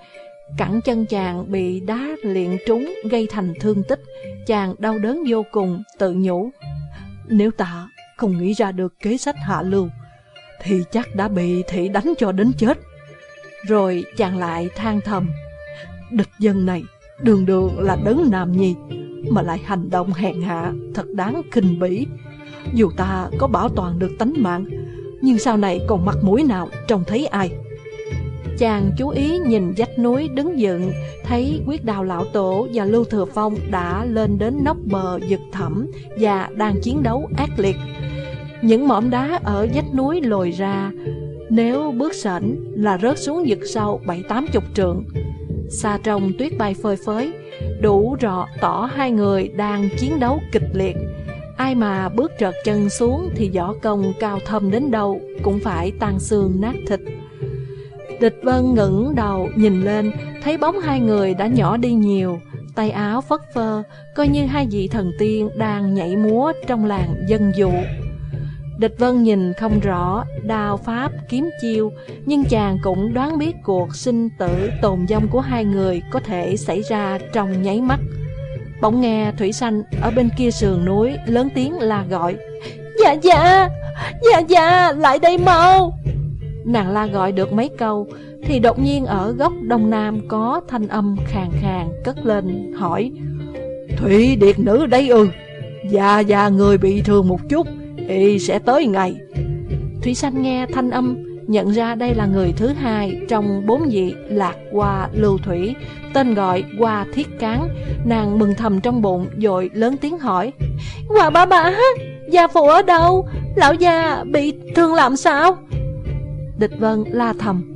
Cẳng chân chàng bị đá liện trúng gây thành thương tích. Chàng đau đớn vô cùng, tự nhủ, Nếu tạ không nghĩ ra được kế sách hạ lưu, Thì chắc đã bị thị đánh cho đến chết. Rồi chàng lại than thầm, Địch dân này, đường đường là đấng nam nhi, Mà lại hành động hèn hạ, thật đáng kinh bỉ. Dù ta có bảo toàn được tánh mạng, Nhưng sau này còn mặt mũi nào trông thấy ai? Chàng chú ý nhìn dách núi đứng dựng, Thấy quyết đào lão tổ và Lưu Thừa Phong đã lên đến nóc bờ giật thẳm Và đang chiến đấu ác liệt. Những mỏm đá ở dách núi lồi ra, Nếu bước sảnh là rớt xuống giật sâu bảy tám chục trượng. Xa trong tuyết bay phơi phới, Đủ rõ tỏ hai người đang chiến đấu kịch liệt. Ai mà bước trợt chân xuống Thì võ công cao thâm đến đâu Cũng phải tan xương nát thịt Địch Vân ngẩng đầu nhìn lên, thấy bóng hai người đã nhỏ đi nhiều, tay áo phất phơ, coi như hai vị thần tiên đang nhảy múa trong làng dân dụ. Địch Vân nhìn không rõ đao pháp kiếm chiêu, nhưng chàng cũng đoán biết cuộc sinh tử tồn vong của hai người có thể xảy ra trong nháy mắt. Bỗng nghe Thủy Sanh ở bên kia sườn núi lớn tiếng la gọi. Dạ dạ, dạ dạ, lại đây mau. Nàng la gọi được mấy câu Thì đột nhiên ở góc đông nam Có thanh âm khàn khàn cất lên hỏi. Thủy Điệt Nữ đây ư? Dạ dạ người bị thương một chút Y sẽ tới ngày Thủy Sanh nghe thanh âm Nhận ra đây là người thứ hai Trong bốn vị lạc qua lưu thủy Tên gọi qua thiết cán. Nàng mừng thầm trong bụng Rồi lớn tiếng hỏi Hòa ba bá Gia phụ ở đâu? Lão gia bị thương làm sao? Địch Vân la thầm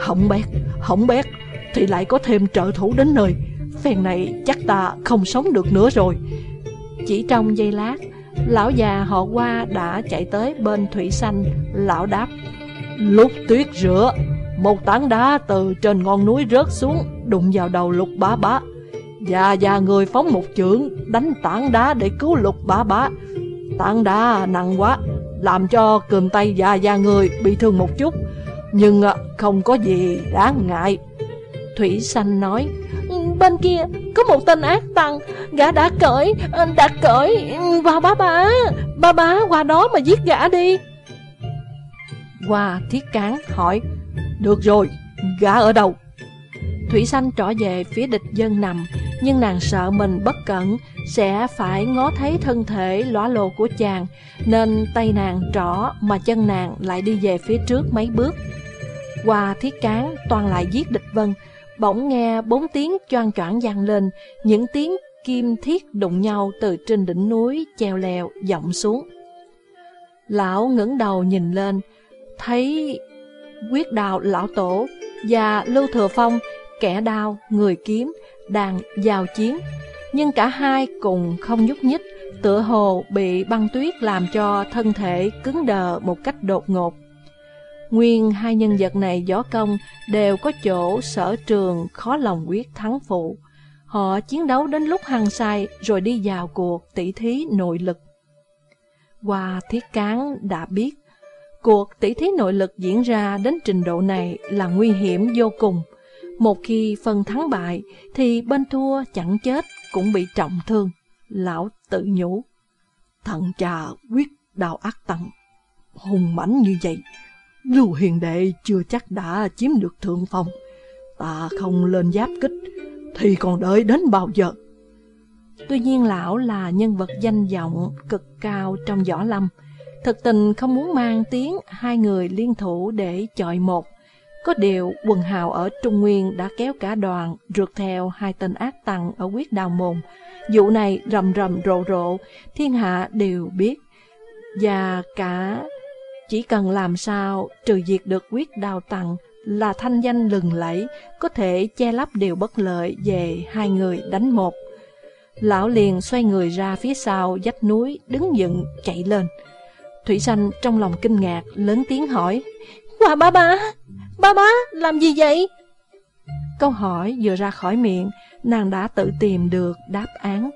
Hỏng bét, hỏng bét Thì lại có thêm trợ thủ đến nơi. Phèn này chắc ta không sống được nữa rồi. Chỉ trong giây lát Lão già họ qua đã chạy tới bên thủy xanh Lão đáp Lúc tuyết rửa, Một tảng đá từ trên ngọn núi rớt xuống, Đụng vào đầu lục bá bá. Và và người phóng một chưởng, Đánh tảng đá để cứu lục bá bá. Tảng đá nặng quá, Làm cho cườm tay và và người bị thương một chút, nhưng à, không có gì đáng ngại. Thủy Sanh nói, Bên kia có một tên ác tăng Gã đã cởi Đã cởi ừ, vào bá bá Bá bá qua đó mà giết gã đi. Hoa thiết cán hỏi Được rồi Gã ở đâu Thủy Sanh trở về phía địch dân nằm nhưng nàng sợ mình bất cẩn sẽ phải ngó thấy thân thể lõa lồ của chàng, nên tay nàng trỏ mà chân nàng lại đi về phía trước mấy bước. Qua thiết cán toàn lại giết địch vân, bỗng nghe bốn tiếng choang choảng vang lên, những tiếng kim thiết đụng nhau từ trên đỉnh núi treo leo vọng xuống. Lão ngẩng đầu nhìn lên, thấy quyết đào lão tổ và Lưu Thừa Phong, kẻ đao, người kiếm, đang giao chiến. Nhưng cả hai cùng không nhúc nhích, tựa hồ bị băng tuyết làm cho thân thể cứng đờ một cách đột ngột. Nguyên hai nhân vật này gió công đều có chỗ sở trường khó lòng quyết thắng phụ. Họ chiến đấu đến lúc hăng say rồi đi vào cuộc tỷ thí nội lực. Qua thiết cán đã biết, cuộc tỷ thí nội lực diễn ra đến trình độ này là nguy hiểm vô cùng. Một khi phân thắng bại thì bên thua chẳng chết cũng bị trọng thương. Lão tự nhủ, thận trà quyết đào ác tận. hùng mãnh như vậy. Lưu hiền đệ chưa chắc đã chiếm được thượng phong. Ta không lên giáp kích thì còn đợi đến bao giờ? Tuy nhiên lão là nhân vật danh vọng cực cao trong võ lâm. Thực tình không muốn mang tiếng hai người liên thủ để chọi một. Có điều quần hào ở Trung Nguyên đã kéo cả đoàn rượt theo hai tên ác tăng ở quyết đào mồm Vụ này rầm rầm rộ rộ, thiên hạ đều biết. Và cả chỉ cần làm sao trừ diệt được quyết đào tăng là thanh danh lừng lẫy, có thể che lấp điều bất lợi về hai người đánh một. Lão liền xoay người ra phía sau dách núi, đứng dựng, chạy lên. Thủy Sanh trong lòng kinh ngạc, lớn tiếng hỏi, Hòa ba ba, ba ba, làm gì vậy? Câu hỏi vừa ra khỏi miệng, nàng đã tự tìm được đáp án.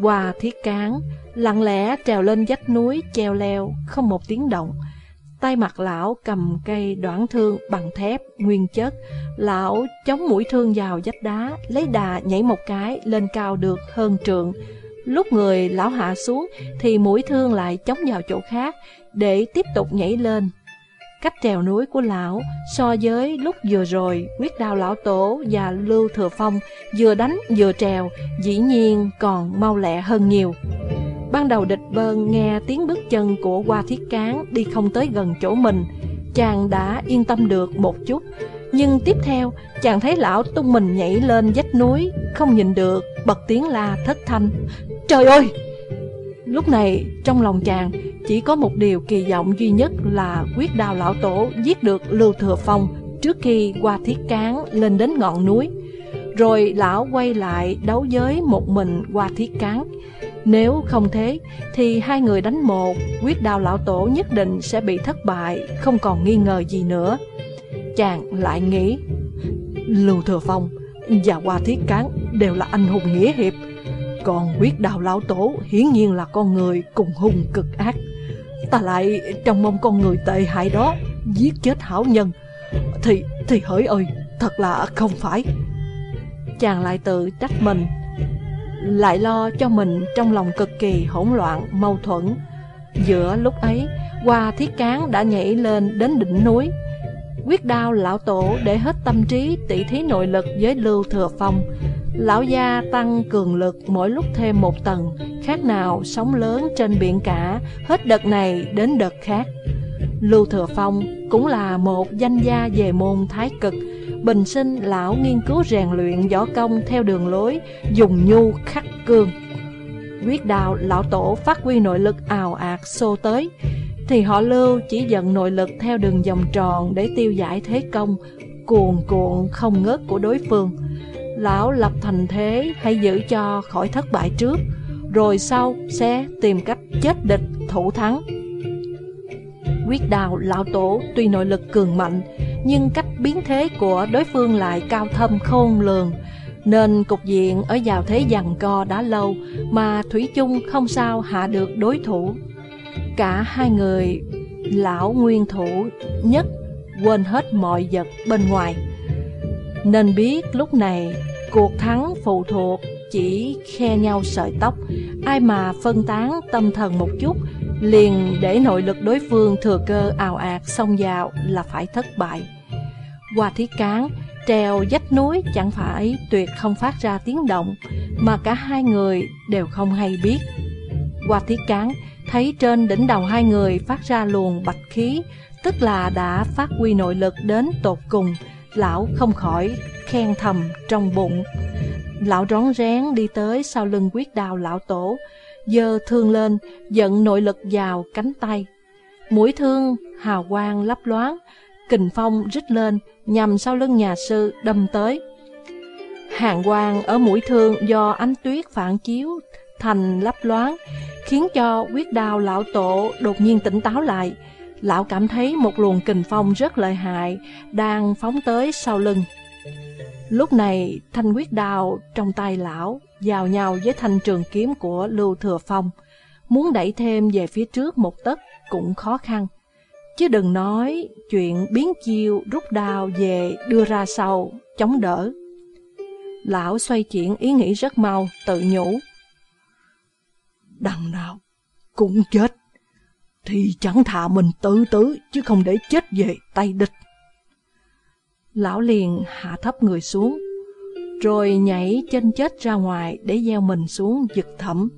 Hòa thiết cán, lặng lẽ trèo lên dách núi, treo leo, không một tiếng động. Tay mặt lão cầm cây đoạn thương bằng thép, nguyên chất. Lão chống mũi thương vào vách đá, lấy đà nhảy một cái lên cao được hơn trượng. Lúc người lão hạ xuống thì mũi thương lại chống vào chỗ khác để tiếp tục nhảy lên. Cách trèo núi của lão so với lúc vừa rồi quyết đao lão tổ và lưu thừa phong vừa đánh vừa trèo dĩ nhiên còn mau lẹ hơn nhiều. Ban đầu địch bơn nghe tiếng bước chân của qua thiết cán đi không tới gần chỗ mình, chàng đã yên tâm được một chút. Nhưng tiếp theo, chàng thấy lão tung mình nhảy lên vách núi, không nhìn được, bật tiếng la thất thanh. Trời ơi! Lúc này, trong lòng chàng, chỉ có một điều kỳ vọng duy nhất là quyết đào lão tổ giết được Lưu Thừa Phong trước khi qua thiết cán lên đến ngọn núi. Rồi lão quay lại đấu giới một mình qua thiết cán. Nếu không thế, thì hai người đánh một, quyết đào lão tổ nhất định sẽ bị thất bại, không còn nghi ngờ gì nữa. Chàng lại nghĩ, Lưu Thừa Phong và Hoa Thiết Cán đều là anh hùng nghĩa hiệp, còn quyết đào lão tổ hiển nhiên là con người cùng hung cực ác. Ta lại trong mong con người tệ hại đó giết chết hảo nhân, thì, thì hỡi ơi, thật là không phải. Chàng lại tự trách mình lại lo cho mình trong lòng cực kỳ hỗn loạn, mâu thuẫn. Giữa lúc ấy, Hoa Thiết Cán đã nhảy lên đến đỉnh núi. Quyết đao lão tổ để hết tâm trí tỷ thí nội lực với Lưu Thừa Phong. Lão gia tăng cường lực mỗi lúc thêm một tầng, khác nào sóng lớn trên biển cả, hết đợt này đến đợt khác. Lưu Thừa Phong cũng là một danh gia về môn thái cực, bình sinh lão nghiên cứu rèn luyện võ công theo đường lối dùng nhu khắc cương. Quyết đạo lão tổ phát huy nội lực ào ạt xô tới, thì họ lưu chỉ dẫn nội lực theo đường vòng tròn để tiêu giải thế công, cuồn cuộn không ngớt của đối phương. Lão lập thành thế hãy giữ cho khỏi thất bại trước, rồi sau sẽ tìm cách chết địch thủ thắng. Quyết đào lão tổ tuy nội lực cường mạnh, nhưng cách biến thế của đối phương lại cao thâm khôn lường, nên cục diện ở vào thế giằng co đã lâu mà Thủy chung không sao hạ được đối thủ. Cả hai người lão nguyên thủ nhất quên hết mọi vật bên ngoài. Nên biết lúc này cuộc thắng phụ thuộc chỉ khe nhau sợi tóc, ai mà phân tán tâm thần một chút liền để nội lực đối phương thừa cơ ào ạt xông vào là phải thất bại. Qua thiết cán Treo dách núi chẳng phải tuyệt không phát ra tiếng động, mà cả hai người đều không hay biết. Qua thiết cán, thấy trên đỉnh đầu hai người phát ra luồng bạch khí, tức là đã phát huy nội lực đến tột cùng, lão không khỏi khen thầm trong bụng. Lão rón rén đi tới sau lưng quyết đào lão tổ, giơ thương lên, dẫn nội lực vào cánh tay. Mũi thương hào quang lấp loáng, kình phong rít lên nhằm sau lưng nhà sư đâm tới. Hàng quang ở mũi thương do ánh tuyết phản chiếu thành lấp loáng, khiến cho quyết đao lão tổ đột nhiên tỉnh táo lại. Lão cảm thấy một luồng kình phong rất lợi hại đang phóng tới sau lưng. Lúc này, thanh quyết đao trong tay lão giao nhau với thanh trường kiếm của Lưu Thừa Phong. Muốn đẩy thêm về phía trước một tấc cũng khó khăn. Chứ đừng nói chuyện biến chiêu rút đao về đưa ra sau, chống đỡ. Lão xoay chuyển ý nghĩ rất mau, tự nhủ. Đằng nào cũng chết, thì chẳng thà mình tự tử chứ không để chết về tay địch. Lão liền hạ thấp người xuống, rồi nhảy chân chết ra ngoài để gieo mình xuống giật thẩm.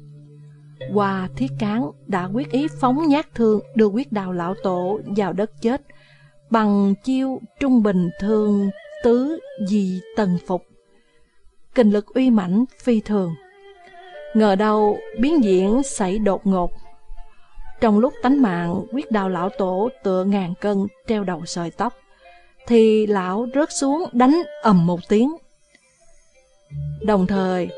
Qua thiết cán đã quyết ý phóng nhát thương đưa quyết đào lão tổ vào đất chết, bằng chiêu trung bình thương tứ di tần phục. Kinh lực uy mãnh phi thường. Ngờ đâu biến diễn xảy đột ngột. Trong lúc tánh mạng quyết đào lão tổ tựa ngàn cân treo đầu sợi tóc, thì lão rớt xuống đánh ầm một tiếng. Đồng thời,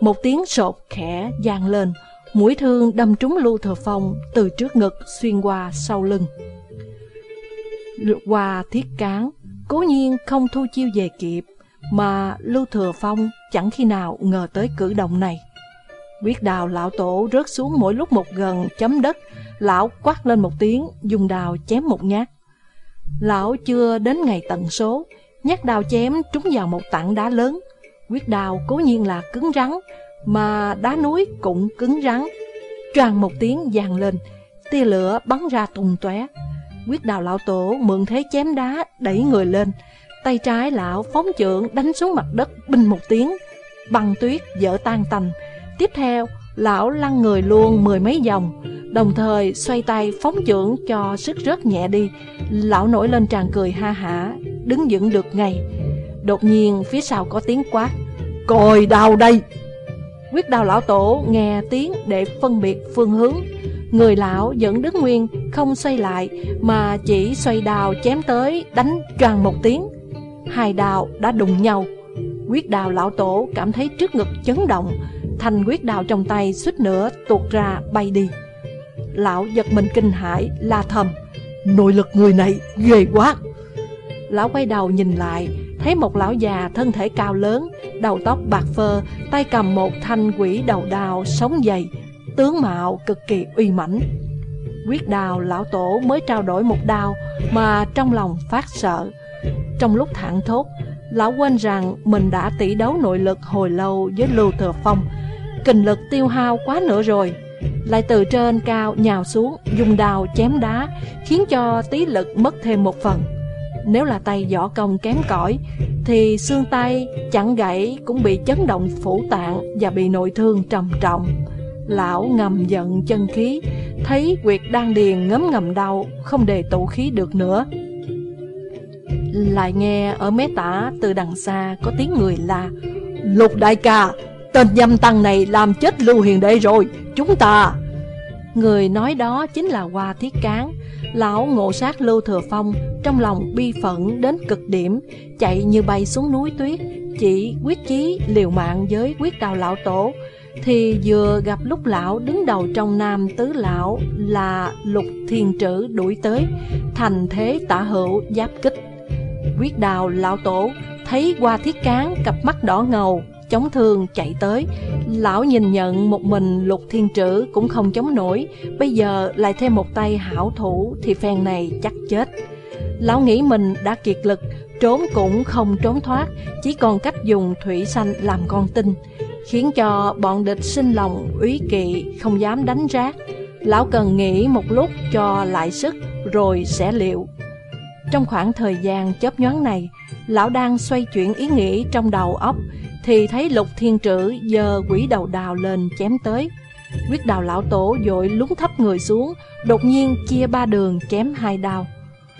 một tiếng sột khẽ vang lên, mũi thương đâm trúng Lưu Thừa Phong từ trước ngực xuyên qua sau lưng. Qua thiết cán, cố nhiên không thu chiêu về kịp, mà Lưu Thừa Phong chẳng khi nào ngờ tới cử động này. Quyết đào lão tổ rớt xuống mỗi lúc một gần chấm đất, lão quát lên một tiếng, dùng đào chém một nhát. Lão chưa đến ngày tận số, nhát đào chém trúng vào một tảng đá lớn. Quyết đào cố nhiên là cứng rắn, mà đá núi cũng cứng rắn. Choàng một tiếng vang lên, tia lửa bắn ra tung tóe. Quyết đào lão tổ mượn thế chém đá đẩy người lên, tay trái lão phóng trượng đánh xuống mặt đất binh một tiếng, băng tuyết dở tan tành. Tiếp theo, lão lăn người luôn mười mấy vòng, đồng thời xoay tay phóng trưởng cho sức rớt nhẹ đi. Lão nổi lên tràn cười ha hả, đứng vững được ngay. Đột nhiên phía sau có tiếng quát, Còi đào đây! Quyết đào lão tổ nghe tiếng để phân biệt phương hướng. Người lão vẫn đứng nguyên, không xoay lại, mà chỉ xoay đào chém tới, đánh choàng một tiếng. Hai đào đã đụng nhau. Quyết đào lão tổ cảm thấy trước ngực chấn động, thành quyết đào trong tay suýt nữa tuột ra bay đi. Lão giật mình kinh hãi, la thầm, nội lực người này ghê quá. Lão quay đầu nhìn lại, thấy một lão già thân thể cao lớn, đầu tóc bạc phơ, tay cầm một thanh quỷ đầu đao sống dày, tướng mạo cực kỳ uy mãnh. Quyết đào lão tổ mới trao đổi một đao mà trong lòng phát sợ. Trong lúc thẳng thốt, lão quên rằng mình đã tỷ đấu nội lực hồi lâu với Lưu Thừa Phong. Kinh lực tiêu hao quá nữa rồi. Lại từ trên cao nhào xuống, dùng đào chém đá, khiến cho tí lực mất thêm một phần. Nếu là tay võ công kém cỏi Thì xương tay chẳng gãy cũng bị chấn động phủ tạng Và bị nội thương trầm trọng Lão ngầm giận chân khí Thấy quyệt đang điền ngấm ngầm đau Không đề tụ khí được nữa Lại nghe ở mé tả từ đằng xa Có tiếng người la Lục đại ca Tên dâm tăng này làm chết Lưu Hiền Đệ rồi. Chúng ta, Người nói đó chính là Hoa Thiết Cán, Lão ngộ sát Lưu Thừa Phong, Trong lòng bi phận đến cực điểm, Chạy như bay xuống núi tuyết, Chỉ quyết chí liều mạng với quyết đào lão tổ. Thì vừa gặp lúc lão đứng đầu trong nam tứ lão Là lục thiên trữ đuổi tới, Thành thế tả hữu giáp kích. Quyết đào lão tổ thấy qua thiết cán cặp mắt đỏ ngầu chống thương chạy tới. Lão nhìn nhận một mình lục thiên trữ cũng không chống nổi, bây giờ lại thêm một tay hảo thủ thì phen này chắc chết. Lão nghĩ mình đã kiệt lực, trốn cũng không trốn thoát, chỉ còn cách dùng thủy xanh làm con tin, khiến cho bọn địch sinh lòng úy kỵ không dám đánh rác. Lão cần nghĩ một lúc cho lại sức rồi sẽ liệu. Trong khoảng thời gian chớp nhoáng này, Lão đang xoay chuyển ý nghĩ trong đầu óc thì thấy lục thiên trữ giơ quỷ đầu đào lên chém tới. Quyết đào lão tổ dội lúng thấp người xuống, Đột nhiên chia ba đường chém hai đao.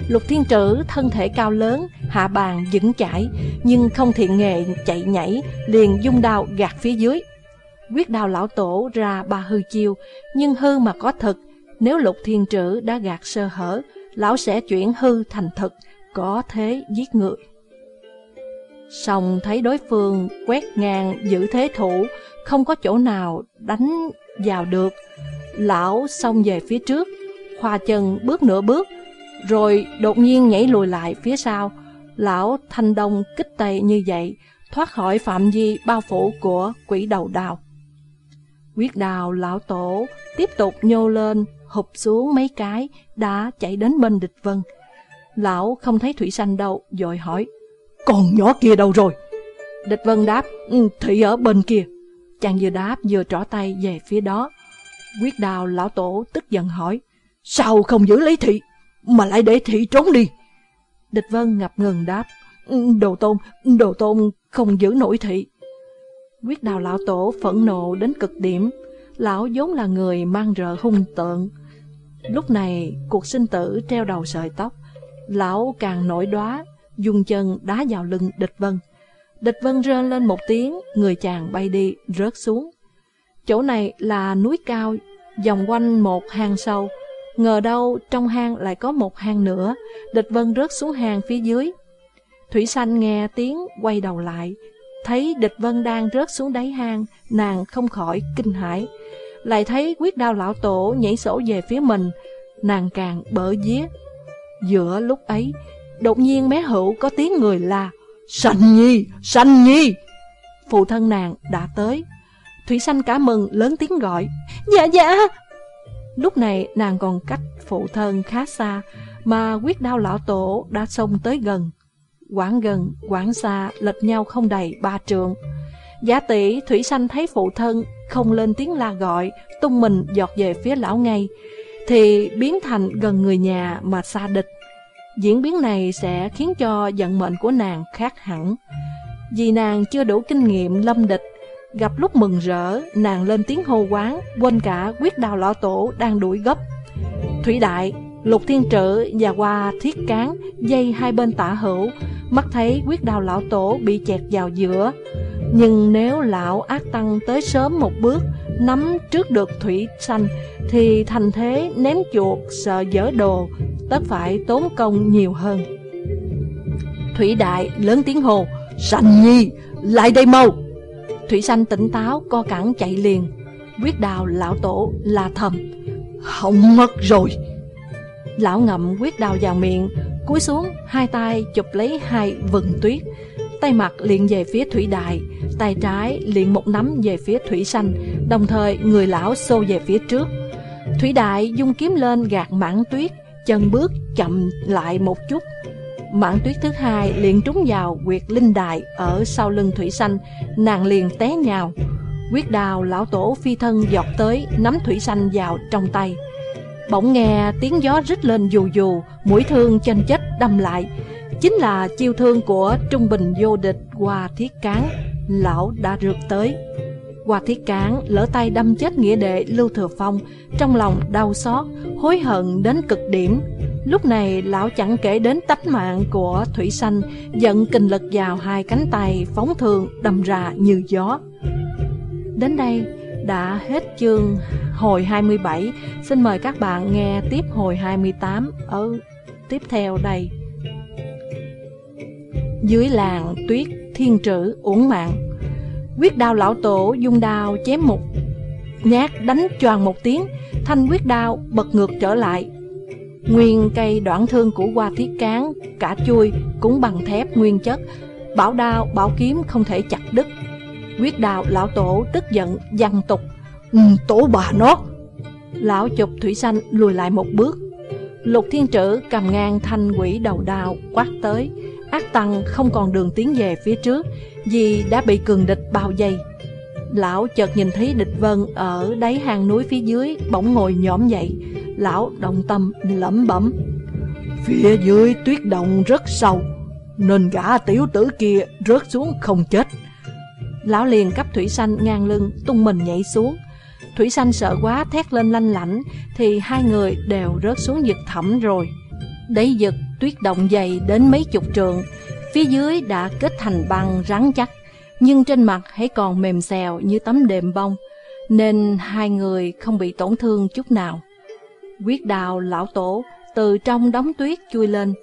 Lục thiên trữ thân thể cao lớn, Hạ bàn vững chãi, Nhưng không thiện nghệ chạy nhảy, Liền dung đao gạt phía dưới. Quyết đào lão tổ ra ba hư chiêu, Nhưng hư mà có thật, Nếu lục thiên trữ đã gạt sơ hở, Lão sẽ chuyển hư thành thực Có thế giết người. Xong thấy đối phương quét ngang giữ thế thủ, Không có chỗ nào đánh vào được. Lão xông về phía trước, Khoa chân bước nửa bước, Rồi đột nhiên nhảy lùi lại phía sau. Lão thanh đông kích tay như vậy, Thoát khỏi phạm vi bao phủ của quỷ đầu đào. Quyết đào lão tổ tiếp tục nhô lên, Hụp xuống mấy cái, Đã chạy đến bên địch vân. Lão không thấy Thủy Sanh đâu Rồi hỏi con nhỏ kia đâu rồi? Địch vân đáp ừ, Thị ở bên kia. Chàng vừa đáp vừa trỏ tay về phía đó. Quyết đào lão tổ tức giận hỏi Sao không giữ lấy thị? Mà lại để thị trốn đi. Địch vân ngập ngừng đáp ừ, Đồ tôn, đồ tôn không giữ nổi thị. Quyết đào lão tổ phẫn nộ đến cực điểm. Lão vốn là người mang rợ hung tượng Lúc này cuộc sinh tử treo đầu sợi tóc. Lão càng nổi đóa Dùng chân đá vào lưng địch vân. Địch vân rên lên một tiếng, Người chàng bay đi, rớt xuống. Chỗ này là núi cao, Vòng quanh một hang sâu. Ngờ đâu trong hang lại có một hang nữa, Địch vân rớt xuống hang phía dưới. Thủy sanh nghe tiếng, quay đầu lại. Thấy địch vân đang rớt xuống đáy hang, Nàng không khỏi kinh hãi. Lại thấy quyết đao lão tổ nhảy sổ về phía mình, Nàng càng bỡ vía. Giữa lúc ấy Đột nhiên mé hữu có tiếng người la Sanh nhi, sanh nhi Phụ thân nàng đã tới Thủy sanh cả mừng lớn tiếng gọi Dạ dạ Lúc này nàng còn cách phụ thân khá xa Mà quyết đao lão tổ đã xông tới gần Quảng gần, quảng xa, lệch nhau không đầy ba trượng. Giả tỷ Thủy Sanh thấy phụ thân không lên tiếng la gọi, tung mình giọt về phía lão ngay, thì biến thành gần người nhà mà xa địch. Diễn biến này sẽ khiến cho vận mệnh của nàng khác hẳn. Vì nàng chưa đủ kinh nghiệm lâm địch, gặp lúc mừng rỡ, nàng lên tiếng hô quán, quên cả quyết đào lão tổ đang đuổi gấp. Thủy Đại Lục Thiên Trữ và qua thiết cán dây hai bên tả hữu, mắt thấy quyết đào lão tổ bị chẹt vào giữa. Nhưng nếu lão ác tăng tới sớm một bước, nắm trước được thủy xanh, thì thành thế ném chuột sợ dở đồ, tất phải tốn công nhiều hơn. Thủy Đại lớn tiếng hồ, Sanh Nhi, lại đây mau! Thủy Sanh tỉnh táo, co cẳng chạy liền. Quyết đào lão tổ là thầm, hỏng mất rồi! Lão ngậm quyết đào vào miệng, cúi xuống, hai tay chụp lấy hai vừng tuyết. Tay mặt liền về phía thủy đại, tay trái liền một nắm về phía thủy xanh, đồng thời người lão xô về phía trước. Thủy đại dung kiếm lên gạt mãn tuyết, chân bước chậm lại một chút. Mãn tuyết thứ hai liền trúng vào quyệt linh đại ở sau lưng thủy xanh, nàng liền té nhào. Quyết đào lão tổ phi thân dọc tới, nắm thủy xanh vào trong tay. Bỗng nghe tiếng gió rít lên dù dù, mũi thương chân chết đâm lại. Chính là chiêu thương của trung bình vô địch Hoa Thiết Cán, lão đã rượt tới. Hoa Thiết Cán lỡ tay đâm chết nghĩa đệ Lưu Thừa Phong, trong lòng đau xót, hối hận đến cực điểm. Lúc này lão chẳng kể đến tánh mạng của Thủy Sanh, giận kinh lực vào hai cánh tay phóng thường đâm ra như gió. Đến đây, đã hết chương hồi 27. Xin mời các bạn nghe tiếp hồi 28 ở ừ, tiếp theo đây. Dưới làng tuyết thiên trữ uổng mạng. Quyết đao lão tổ dung đao chém một Nhát đánh choàng một tiếng Thanh quyết đao bật ngược trở lại. Nguyên cây đoạn thương của hoa thiết cán Cả chui cũng bằng thép nguyên chất Bảo đao, bảo kiếm không thể chặt đứt. Quyết đao lão tổ tức giận giằng tục ừ, Tổ bà nó! Lão chụp thủy xanh lùi lại một bước. Lục thiên trữ cầm ngang thanh quỷ đầu đao quát tới Ác tăng không còn đường tiến về phía trước Vì đã bị cường địch bao vây. Lão chợt nhìn thấy địch vân ở đáy hang núi phía dưới Bỗng ngồi nhõm dậy. Lão động tâm lẩm bẩm, Phía dưới tuyết động rất sâu, Nên gã tiểu tử kia rớt xuống không chết. Lão liền cấp Thủy Xanh ngang lưng, tung mình nhảy xuống. Thủy Xanh sợ quá, thét lên lanh lảnh, Thì hai người đều rớt xuống vực thẳm rồi. Đấy vực tuyết động dày đến mấy chục trượng. Phía dưới đã kết thành băng rắn chắc, Nhưng trên mặt hãy còn mềm xèo như tấm đệm bông, Nên hai người không bị tổn thương chút nào. Quyết đào lão tổ từ trong đống tuyết chui lên.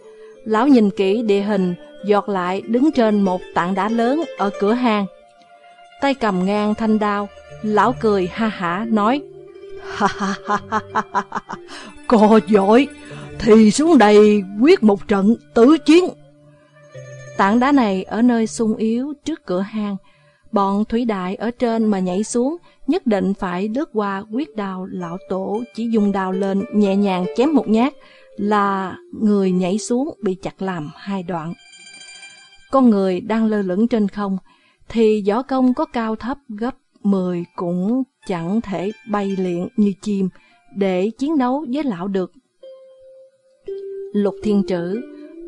Lão nhìn kỹ địa hình, Giọt lại đứng trên một tảng đá lớn ở cửa hang Tay cầm ngang thanh đao, Lão cười ha hả nói Ha ha ha ha ha ha, Có giỏi thì xuống đây quyết một trận tử chiến. Tảng đá này ở nơi sung yếu trước cửa hang. Bọn thủy đại ở trên mà nhảy xuống, Nhất định phải lướt qua quyết đào lão tổ, Chỉ dùng đào lên nhẹ nhàng chém một nhát Là người nhảy xuống bị chặt làm hai đoạn. Con người đang lơ lửng trên không, Thì võ công có cao thấp gấp 10 cũng chẳng thể bay liện như chim Để chiến đấu với lão được. Lục thiên trữ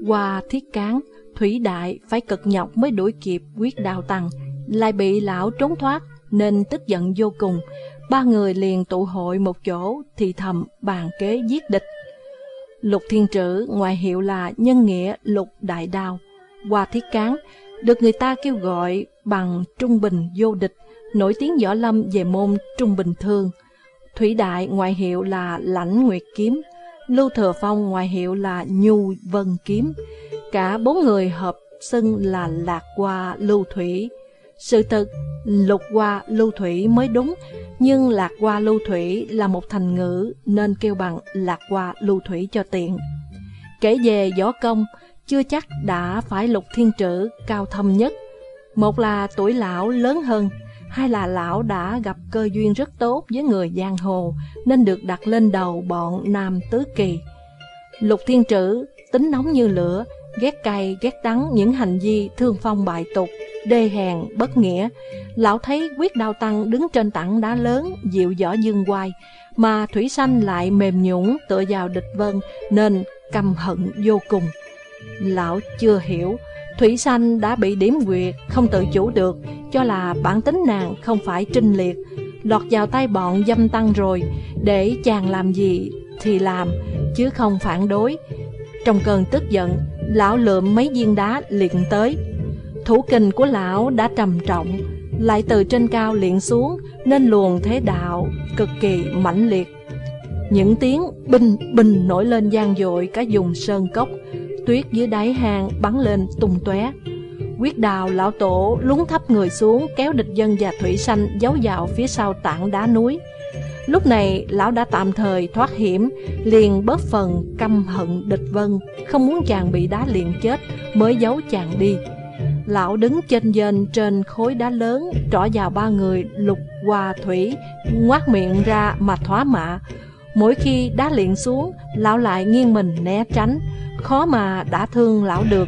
Qua thiết cán Thủy Đại phải cực nhọc mới đuổi kịp quyết đào tăng, lại bị lão trốn thoát nên tức giận vô cùng. Ba người liền tụ hội một chỗ thì thầm bàn kế giết địch. Lục Thiên Trữ ngoài hiệu là nhân nghĩa Lục Đại Đao, qua thiết cán, được người ta kêu gọi bằng trung bình vô địch, nổi tiếng võ lâm về môn trung bình thương. Thủy Đại ngoại hiệu là Lãnh Nguyệt Kiếm, Lưu Thừa Phong ngoại hiệu là Nhu Vân Kiếm. Cả bốn người hợp xưng là Lạc Hoa Lưu Thủy. Sự thật Lục Hoa Lưu Thủy mới đúng, nhưng Lạc Hoa Lưu Thủy là một thành ngữ nên kêu bằng Lạc Hoa Lưu Thủy cho tiện. Kể về võ công, chưa chắc đã phải Lục Thiên Trữ cao thâm nhất. Một là tuổi lão lớn hơn, hay là lão đã gặp cơ duyên rất tốt với người giang hồ nên được đặt lên đầu bọn Nam Tứ Kỳ. Lục Thiên Trữ tính nóng như lửa, ghét cay, ghét đắng những hành vi thương phong bại tục, đê hèn, bất nghĩa. Lão thấy quyết đao tăng đứng trên tảng đá lớn, dịu dõi dương quai, mà thủy sanh lại mềm nhũng tựa vào địch vân nên căm hận vô cùng. Lão chưa hiểu, thủy sanh đã bị điểm quyệt, không tự chủ được, cho là bản tính nàng không phải trinh liệt, lọt vào tay bọn dâm tăng rồi, để chàng làm gì thì làm, chứ không phản đối. Trong cơn tức giận, lão lượm mấy viên đá liền tới. Thủ kình của lão đã trầm trọng, lại từ trên cao liền xuống nên luồng thế đạo cực kỳ mãnh liệt. Những tiếng binh binh nổi lên gian dội cả vùng sơn cốc, tuyết dưới đáy hang bắn lên tung tóe. Quyết đào lão tổ lúng thấp người xuống kéo địch dân và thủy sanh giấu vào phía sau tảng đá núi. Lúc này lão đã tạm thời thoát hiểm, liền bớt phần căm hận địch vân, không muốn chàng bị đá liền chết mới giấu chàng đi. Lão đứng trên dên trên khối đá lớn, trỏ vào ba người lục hòa thủy, ngoác miệng ra mà thoá mạ. Mỗi khi đá liền xuống, lão lại nghiêng mình né tránh, khó mà đã thương lão được.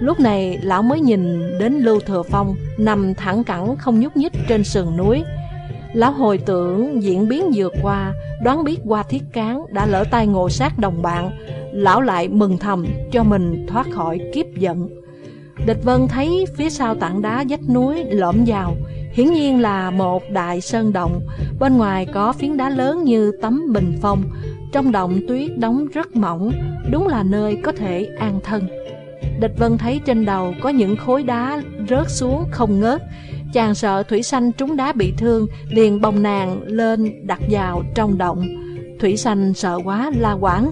Lúc này lão mới nhìn đến Lưu Thừa Phong nằm thẳng cẳng không nhúc nhích trên sườn núi. Lão hồi tưởng diễn biến vừa qua, đoán biết qua thiết cán đã lỡ tay ngộ sát đồng bạn, lão lại mừng thầm cho mình thoát khỏi kiếp giận. Địch Vân thấy phía sau tảng đá dách núi lõm vào, hiển nhiên là một đại sơn động, bên ngoài có phiến đá lớn như tấm bình phong, trong động tuyết đóng rất mỏng, đúng là nơi có thể an thân. Địch Vân thấy trên đầu có những khối đá rớt xuống không ngớt, Chàng sợ Thủy Sanh trúng đá bị thương, liền bồng nàng lên đặt vào trong động. Thủy Sanh sợ quá la quảng,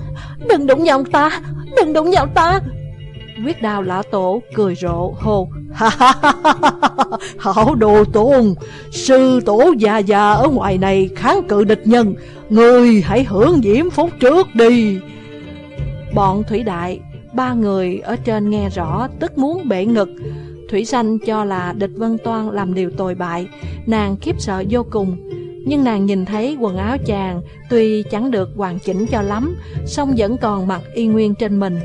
đừng đụng vào ta, đừng đụng vào ta. Quyết đào lão tổ cười rộ hồ Hảo đồ tôn Sư tổ già già ở ngoài này kháng cự địch nhân Người hãy hưởng diễm phúc trước đi Bọn thủy đại Ba người ở trên nghe rõ Tức muốn bể ngực Thủy Sanh cho là địch Vân Toan làm điều tồi bại, nàng khiếp sợ vô cùng. Nhưng nàng nhìn thấy quần áo chàng tuy chẳng được hoàn chỉnh cho lắm, song vẫn còn mặc y nguyên trên mình.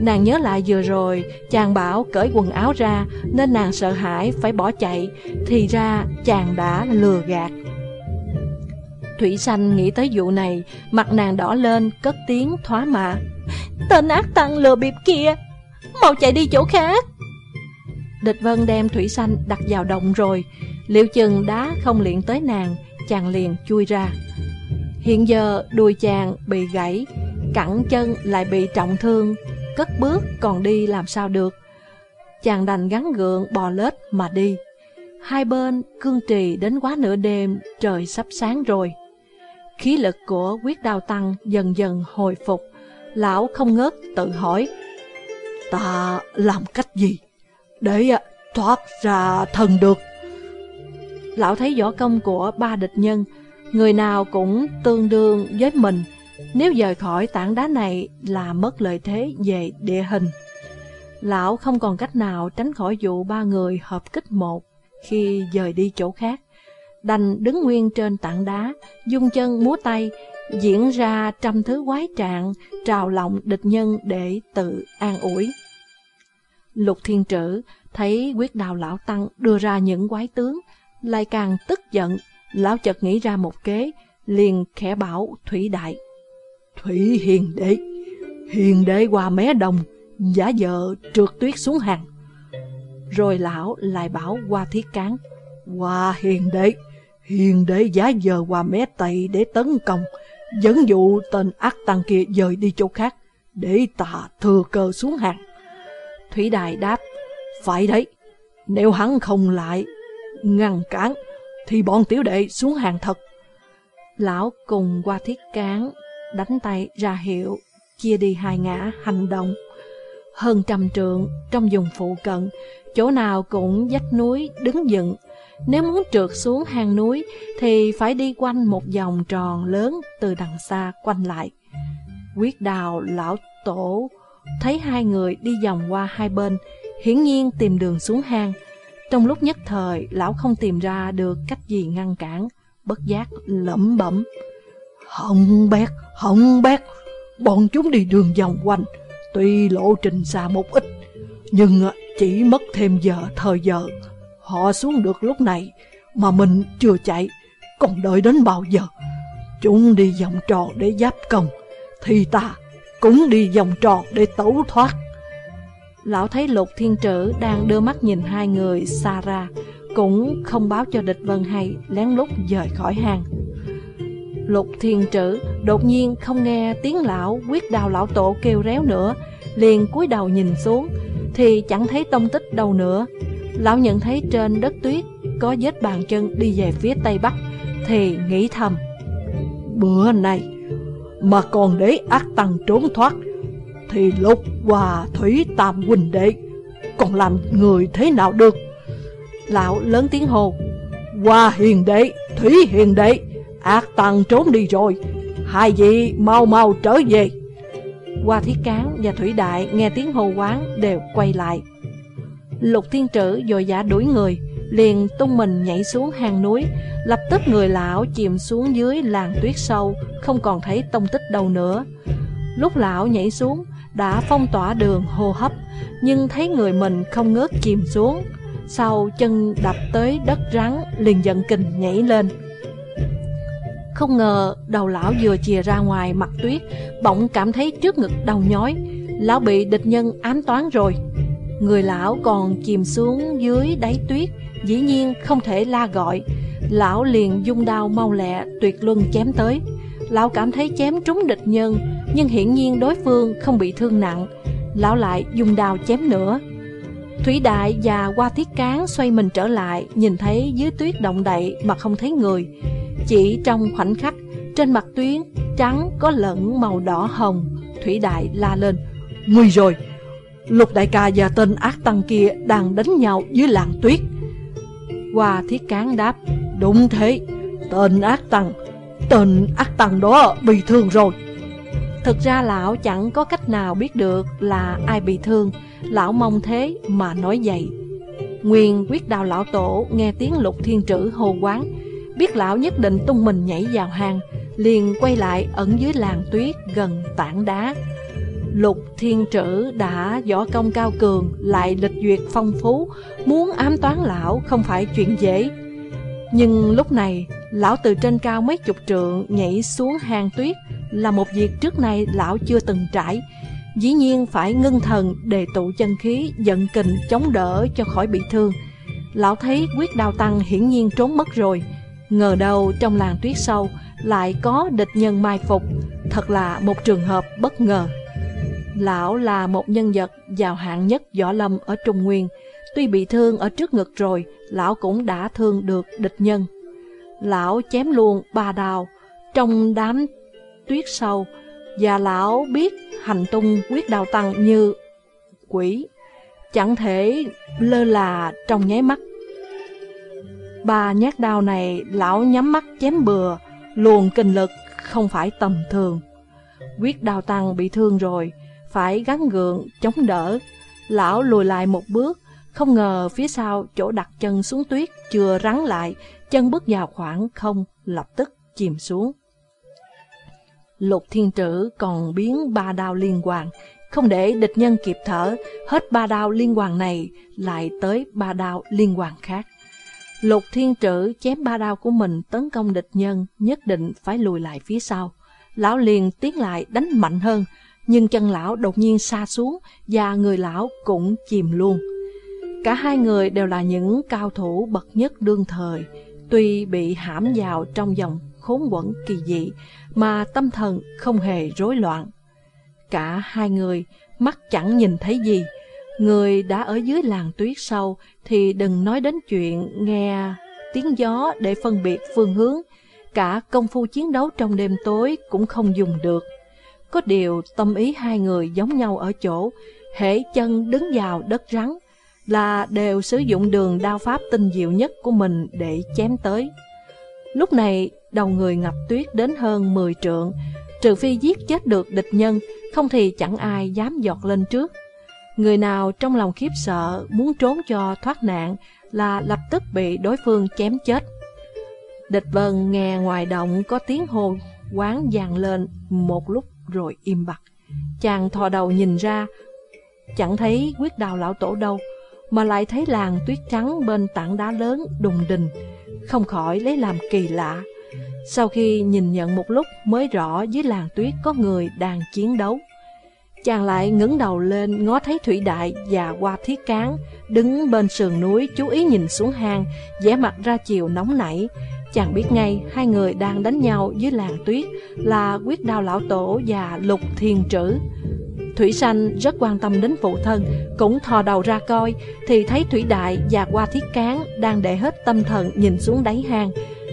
Nàng nhớ lại vừa rồi, chàng bảo cởi quần áo ra nên nàng sợ hãi phải bỏ chạy, thì ra chàng đã lừa gạt. Thủy Sanh nghĩ tới vụ này, mặt nàng đỏ lên, cất tiếng thoá mạ. Tên ác tăng lừa bịp kia, Mau chạy đi chỗ khác. Địch Vân đem thủy Sanh đặt vào động rồi. Liệu chừng đá không liện tới nàng Chàng liền chui ra. Hiện giờ đùi chàng bị gãy Cẳng chân lại bị trọng thương. Cất bước, còn đi làm sao được? Chàng đành gắn gượng bò lết mà đi. Hai bên cương trì đến quá nửa đêm, Trời sắp sáng rồi. Khí lực của quyết đao tăng dần dần hồi phục. Lão không ngớt tự hỏi, Ta làm cách gì Để à, thoát ra thần được? Lão thấy võ công của ba địch nhân, Người nào cũng tương đương với mình. Nếu rời khỏi tảng đá này là mất lợi thế về địa hình Lão không còn cách nào tránh khỏi vụ ba người hợp kích một khi dời đi chỗ khác Đành đứng nguyên trên tảng đá, dung chân múa tay, diễn ra trăm thứ quái trạng, trào lòng địch nhân để tự an ủi. Lục Thiên Trữ thấy quyết đào lão Tăng đưa ra những quái tướng, lại càng tức giận, lão chợt nghĩ ra một kế, liền khẽ bảo Thủy Đại. Thủy Hiền Đế, Hiền Đế qua mé đồng, giả vợ trượt tuyết xuống hàng. Rồi lão lại bảo qua thiết cán. Qua Hiền Đế, Hiền Đế giả giờ qua mé Tây để tấn công, dẫn dụ tên ác tăng kia dời đi chỗ khác, để tà thừa cơ xuống hàng. Thủy Đại đáp, phải đấy, nếu hắn không lại, ngăn cản, thì bọn tiểu đệ xuống hàng thật. Lão cùng qua thiết cán, đánh tay ra hiệu, chia đi hai ngã hành động. Hơn trăm trượng trong vùng phụ cận, chỗ nào cũng dách núi đứng dựng. Nếu muốn trượt xuống hang núi thì phải đi quanh một vòng tròn lớn từ đằng xa quanh lại. Quyết đào lão tổ thấy hai người đi vòng qua hai bên, hiển nhiên tìm đường xuống hang. Trong lúc nhất thời, lão không tìm ra được cách gì ngăn cản, bất giác lẩm bẩm. Hỏng bét, hỏng bét, bọn chúng đi đường vòng quanh, tuy lộ trình xa một ít, nhưng à, chỉ mất thêm giờ thời giờ. Họ xuống được lúc này, mà mình chưa chạy, còn đợi đến bao giờ? Chúng đi vòng tròn để giáp công, thì ta cũng đi vòng tròn để tẩu thoát. Lão thấy lục thiên trữ đang đưa mắt nhìn hai người xa ra, cũng không báo cho địch vân hay lén lút rời khỏi hang. Lục thiền trữ đột nhiên không nghe tiếng lão quyết đào lão tổ kêu réo nữa, liền cúi đầu nhìn xuống, thì chẳng thấy tông tích đâu nữa. Lão nhận thấy trên đất tuyết có vết bàn chân đi về phía tây bắc, thì nghĩ thầm. Bữa này mà còn để ác tăng trốn thoát, thì lục và thủy tam huynh đệ còn làm người thế nào được? Lão lớn tiếng hồ. Hoa hiền đệ, thủy hiền đệ, ác tăng trốn đi rồi, hai vị mau mau trở về. Hoa Thiết Cán và Thủy Đại nghe tiếng hô quán đều quay lại. Lục Thiên Trữ dội giả đuổi người, liền tung mình nhảy xuống hang núi, lập tức người lão chìm xuống dưới làng tuyết sâu, không còn thấy tông tích đâu nữa. Lúc lão nhảy xuống, đã phong tỏa đường hô hấp, nhưng thấy người mình không ngớt chìm xuống. Sau chân đập tới đất rắn, liền giận kình nhảy lên. Không ngờ đầu lão vừa chìa ra ngoài mặt tuyết, Bỗng cảm thấy trước ngực đau nhói. Lão bị địch nhân ám toán rồi. Người lão còn chìm xuống dưới đáy tuyết, Dĩ nhiên không thể la gọi. Lão liền dung đao mau lẹ, tuyệt luân chém tới. Lão cảm thấy chém trúng địch nhân, Nhưng hiển nhiên đối phương không bị thương nặng. Lão lại dùng đao chém nữa. Thủy Đại và Hoa thiết Cán xoay mình trở lại Nhìn thấy dưới tuyết động đậy mà không thấy người chỉ trong khoảnh khắc, trên mặt tuyến trắng có lẫn màu đỏ hồng, Thủy Đại la lên. Nguy rồi! Lục đại ca và tên ác tăng kia đang đánh nhau dưới làng tuyết. Hoa thiết cán đáp. Đúng thế, tên ác tăng, tên ác tăng đó bị thương rồi. Thực ra lão chẳng có cách nào biết được là ai bị thương, lão mong thế mà nói vậy. Nguyên quyết đào lão tổ nghe tiếng lục thiên trữ hô quán, Biết lão nhất định tung mình nhảy vào hang Liền quay lại ẩn dưới làng tuyết gần tảng đá. Lục thiên trữ đã võ công cao cường Lại lịch duyệt phong phú Muốn ám toán lão không phải chuyện dễ. Nhưng lúc này Lão từ trên cao mấy chục trượng Nhảy xuống hang tuyết là một việc trước nay lão chưa từng trải. Dĩ nhiên phải ngưng thần để tụ chân khí, Giận kình, chống đỡ cho khỏi bị thương. Lão thấy quyết đao tăng hiển nhiên trốn mất rồi. Ngờ đâu trong làng tuyết sâu Lại có địch nhân mai phục. Thật là một trường hợp bất ngờ. Lão là một nhân vật giàu hạng nhất võ lâm ở Trung Nguyên. Tuy bị thương ở trước ngực rồi, Lão cũng đã thương được địch nhân. Lão chém luôn ba đào Trong đám tuyết sâu Và lão biết hành tung quyết đào tăng như quỷ, Chẳng thể lơ là trong nháy mắt. Ba nhát đao này lão nhắm mắt chém bừa luồn kinh lực không phải tầm thường. Quyết đào tăng bị thương rồi, Phải gắn gượng chống đỡ. Lão lùi lại một bước, Không ngờ phía sau chỗ đặt chân xuống tuyết Chưa rắn lại, Chân bước vào khoảng không, Lập tức chìm xuống. Lục thiên trữ còn biến ba đao liên hoàn. Không để địch nhân kịp thở, Hết ba đao liên hoàn này Lại tới ba đao liên hoàn khác. Lục thiên trữ chém ba đao của mình tấn công địch nhân, Nhất định phải lùi lại phía sau. Lão liền tiến lại đánh mạnh hơn, Nhưng chân lão đột nhiên xa xuống Và người lão cũng chìm luôn. Cả hai người đều là những cao thủ bậc nhất đương thời, Tuy bị hãm vào trong dòng khốn quẩn kỳ dị Mà tâm thần không hề rối loạn Cả hai người mắt chẳng nhìn thấy gì Người đã ở dưới làng tuyết sâu thì đừng nói đến chuyện nghe tiếng gió để phân biệt phương hướng. Cả công phu chiến đấu trong đêm tối cũng không dùng được. Có điều tâm ý hai người giống nhau ở chỗ, hễ chân đứng vào đất rắn là đều sử dụng đường đao pháp tinh diệu nhất của mình để chém tới. Lúc này đầu người ngập tuyết đến hơn 10 trượng, trừ phi giết chết được địch nhân, không thì chẳng ai dám giọt lên trước. Người nào trong lòng khiếp sợ muốn trốn cho thoát nạn là lập tức bị đối phương chém chết. Địch vân nghe ngoài động có tiếng hô quán vang lên một lúc rồi im bặt. Chàng thò đầu nhìn ra, chẳng thấy quyết đào lão tổ đâu, mà lại thấy làng tuyết trắng bên tảng đá lớn đùng đình, không khỏi lấy làm kỳ lạ. Sau khi nhìn nhận một lúc mới rõ dưới làng tuyết có người đang chiến đấu. Chàng lại ngẩng đầu lên ngó thấy Thủy Đại và qua Thiết Cán đứng bên sườn núi chú ý nhìn xuống hang, vẻ mặt ra chiều nóng nảy. Chàng biết ngay hai người đang đánh nhau dưới làng tuyết là quyết đao lão tổ và lục thiên trữ. Thủy Sanh rất quan tâm đến phụ thân, cũng thò đầu ra coi, thì thấy Thủy Đại và qua Thiết Cán đang để hết tâm thần nhìn xuống đáy hang.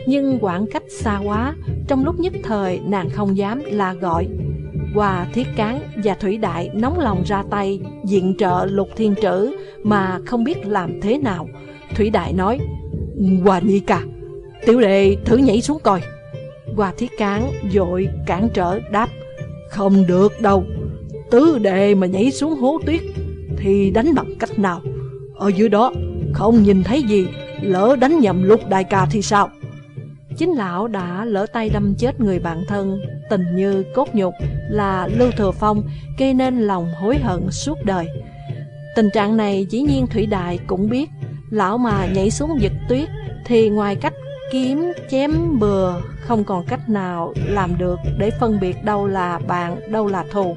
Nhưng khoảng cách xa quá, trong lúc nhất thời nàng không dám la gọi. Hòa Thiết Cán và Thủy Đại nóng lòng ra tay diện trợ lục thiên trữ mà không biết làm thế nào. Thủy Đại nói, Hòa Nhi ca, tiểu đệ thử nhảy xuống coi. Hòa Thiết Cán dội cản trở đáp, không được đâu, tứ đệ mà nhảy xuống hố tuyết thì đánh bằng cách nào? Ở dưới đó không nhìn thấy gì, lỡ đánh nhầm lục đại ca thì sao? Chính lão đã lỡ tay đâm chết người bạn thân, Tình như cốt nhục, là Lưu Thừa Phong, Gây nên lòng hối hận suốt đời. Tình trạng này dĩ nhiên Thủy Đại cũng biết. Lão mà nhảy xuống giật tuyết, Thì ngoài cách kiếm, chém bừa, Không còn cách nào làm được Để phân biệt đâu là bạn, đâu là thù.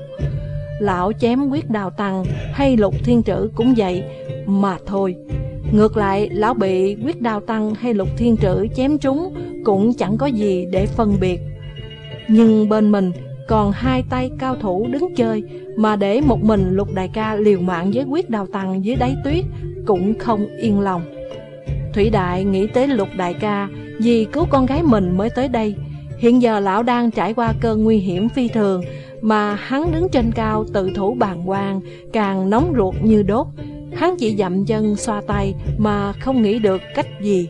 Lão chém quyết đào tăng Hay lục thiên trữ cũng vậy mà thôi Ngược lại, lão bị quyết đao tăng hay lục thiên trữ chém trúng cũng chẳng có gì để phân biệt. Nhưng bên mình còn hai tay cao thủ đứng chơi mà để một mình lục đại ca liều mạng với quyết đao tăng dưới đáy tuyết cũng không yên lòng. Thủy đại nghĩ tới lục đại ca vì cứu con gái mình mới tới đây. Hiện giờ lão đang trải qua cơn nguy hiểm phi thường mà hắn đứng trên cao tự thủ bàn quan càng nóng ruột như đốt Hắn chỉ dậm chân xoa tay mà không nghĩ được cách gì.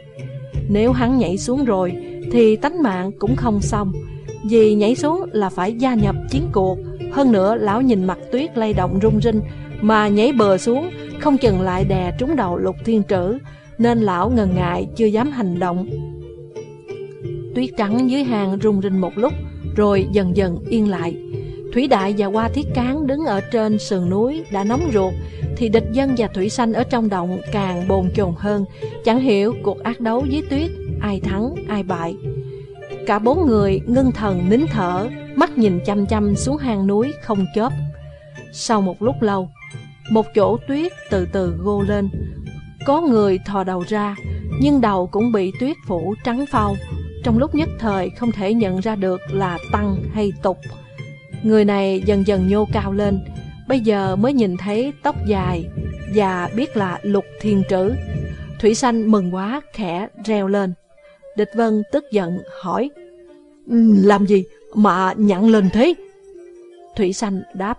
Nếu hắn nhảy xuống rồi, thì tánh mạng cũng không xong. Vì nhảy xuống là phải gia nhập chiến cuộc. Hơn nữa, lão nhìn mặt tuyết lay động rung rinh, mà nhảy bờ xuống, không chừng lại đè trúng đầu lục thiên trữ, nên lão ngần ngại chưa dám hành động. Tuyết trắng dưới hang rung rinh một lúc, rồi dần dần yên lại. Thủy Đại và Hoa Thiết Cán đứng ở trên sườn núi đã nóng ruột thì địch dân và thủy sanh ở trong động càng bồn chồn hơn, chẳng hiểu cuộc ác đấu với tuyết, ai thắng, ai bại. Cả bốn người ngưng thần nín thở, mắt nhìn chăm chăm xuống hang núi không chớp. Sau một lúc lâu, một chỗ tuyết từ từ gô lên. Có người thò đầu ra, nhưng đầu cũng bị tuyết phủ trắng phau. Trong lúc nhất thời không thể nhận ra được là tăng hay tục. Người này dần dần nhô cao lên, bây giờ mới nhìn thấy tóc dài và biết là lục thiên trữ. Thủy Sanh mừng quá, khẽ reo lên. Địch Vân tức giận hỏi, ừ, Làm gì mà nhặn lên thế? Thủy Sanh đáp,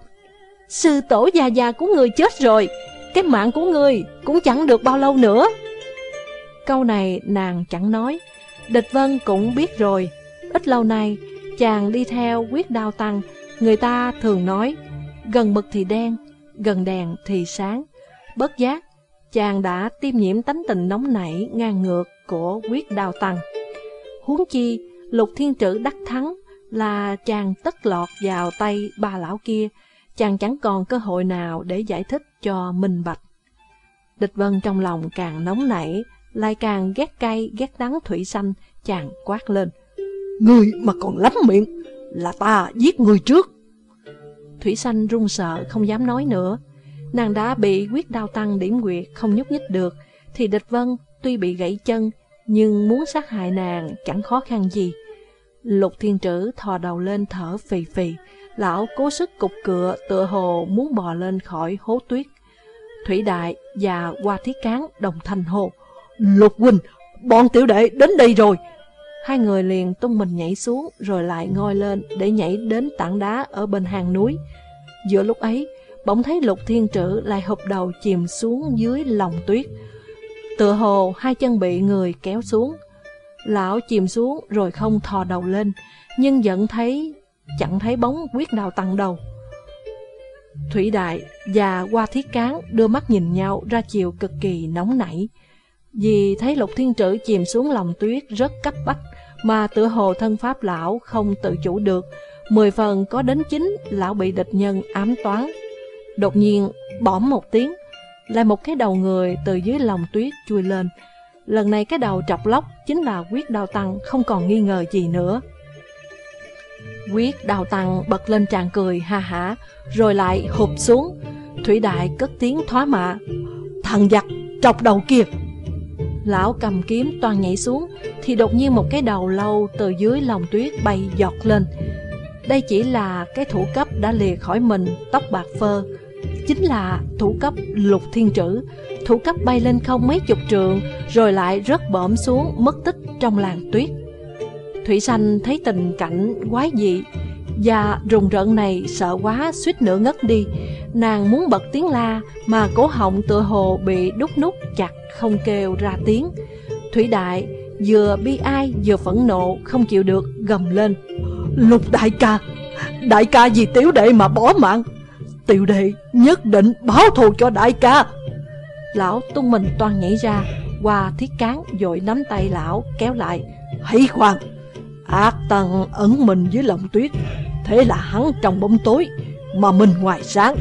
Sư tổ già già của người chết rồi, cái mạng của người cũng chẳng được bao lâu nữa. Câu này nàng chẳng nói, Địch Vân cũng biết rồi. Ít lâu nay, chàng đi theo quyết đao tăng, người ta thường nói, gần mực thì đen, gần đèn thì sáng. Bất giác, chàng đã tiêm nhiễm tánh tình nóng nảy, ngang ngược của quyết đào tăng. Huống chi, lục thiên trữ đắc thắng là chàng tất lọt vào tay bà lão kia, chàng chẳng còn cơ hội nào để giải thích cho minh bạch. Địch vân trong lòng càng nóng nảy, lại càng ghét cay, ghét đắng thủy xanh, chàng quát lên. Ngươi mà còn lắm miệng, là ta giết ngươi trước. Thủy Sanh run sợ, không dám nói nữa. Nàng đã bị quyết đao tăng điểm nguyệt không nhúc nhích được, thì địch vân tuy bị gãy chân, nhưng muốn sát hại nàng chẳng khó khăn gì. Lục thiên trữ thò đầu lên thở phì phì, lão cố sức cục cựa tựa hồ muốn bò lên khỏi hố tuyết. Thủy Đại và Hoa Thiết Cán đồng thanh hồ. Lục huynh, bọn tiểu đệ đến đây rồi. Hai người liền tung mình nhảy xuống rồi lại ngoi lên để nhảy đến tảng đá ở bên hàng núi. Giữa lúc ấy, bỗng thấy lục thiên trữ lại hụp đầu chìm xuống dưới lòng tuyết. Tựa hồ hai chân bị người kéo xuống. Lão chìm xuống rồi không thò đầu lên, nhưng vẫn thấy chẳng thấy bóng quyết nào tăng đầu. Thủy Đại và qua Thiết Cán đưa mắt nhìn nhau ra chiều cực kỳ nóng nảy. Vì thấy Lục Thiên Trữ chìm xuống lòng tuyết rất cấp bách, mà tựa hồ thân pháp lão không tự chủ được, mười phần có đến chính lão bị địch nhân ám toán. Đột nhiên, bỏm một tiếng, lại một cái đầu người từ dưới lòng tuyết chui lên. Lần này cái đầu trọc lóc chính là quyết Đào tăng, không còn nghi ngờ gì nữa. Quyết đào tăng bật lên tràn cười ha hả, rồi lại hụp xuống. Thủy Đại cất tiếng thoá mạ. Thằng giặc, trọc đầu kia! Lão cầm kiếm toàn nhảy xuống, thì đột nhiên một cái đầu lâu từ dưới lòng tuyết bay giọt lên. Đây chỉ là cái thủ cấp đã lìa khỏi mình, tóc bạc phơ. Chính là thủ cấp lục thiên trữ, thủ cấp bay lên không mấy chục trượng, rồi lại rớt bõm xuống, mất tích trong làng tuyết. Thủy Sanh thấy tình cảnh quái dị và rùng rợn này sợ quá, suýt nữa ngất đi. Nàng muốn bật tiếng la, Mà cổ họng tựa hồ bị đút nút chặt, không kêu ra tiếng. Thủy Đại, vừa bi ai, vừa phẫn nộ, Không chịu được, gầm lên. Lục đại ca Đại ca vì tiểu đệ mà bỏ mạng. Tiểu đệ nhất định báo thù cho đại ca. Lão tung mình toàn nhảy ra, Qua thiết cán, dội nắm tay lão, kéo lại. Hãy khoan, Ác tăng ẩn mình dưới lòng tuyết. Thế là hắn trong bóng tối Mà mình ngoài sáng.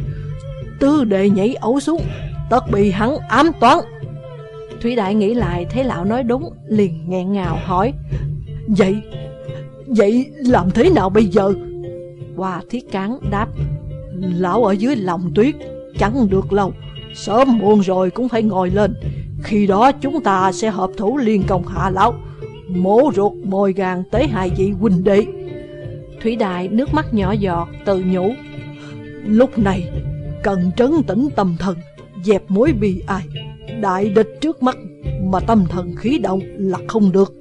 Tư đệ nhảy ấu xuống, Tất bị hắn ám toán. Thủy Đại nghĩ lại thấy lão nói đúng, Liền nghẹn ngào hỏi, Vậy Vậy làm thế nào bây giờ? Hoa thiết cán đáp, Lão ở dưới lòng tuyết, Chẳng được lâu, Sớm muộn rồi cũng phải ngồi lên. Khi đó chúng ta sẽ hợp thủ liên công hạ lão, Mổ ruột mồi gàng tới hai vị huynh đệ. Thủy Đại nước mắt nhỏ giọt, tự nhủ. Lúc này, cần trấn tĩnh tâm thần, Dẹp mối bi ai. Đại địch trước mắt Mà tâm thần khí động là không được.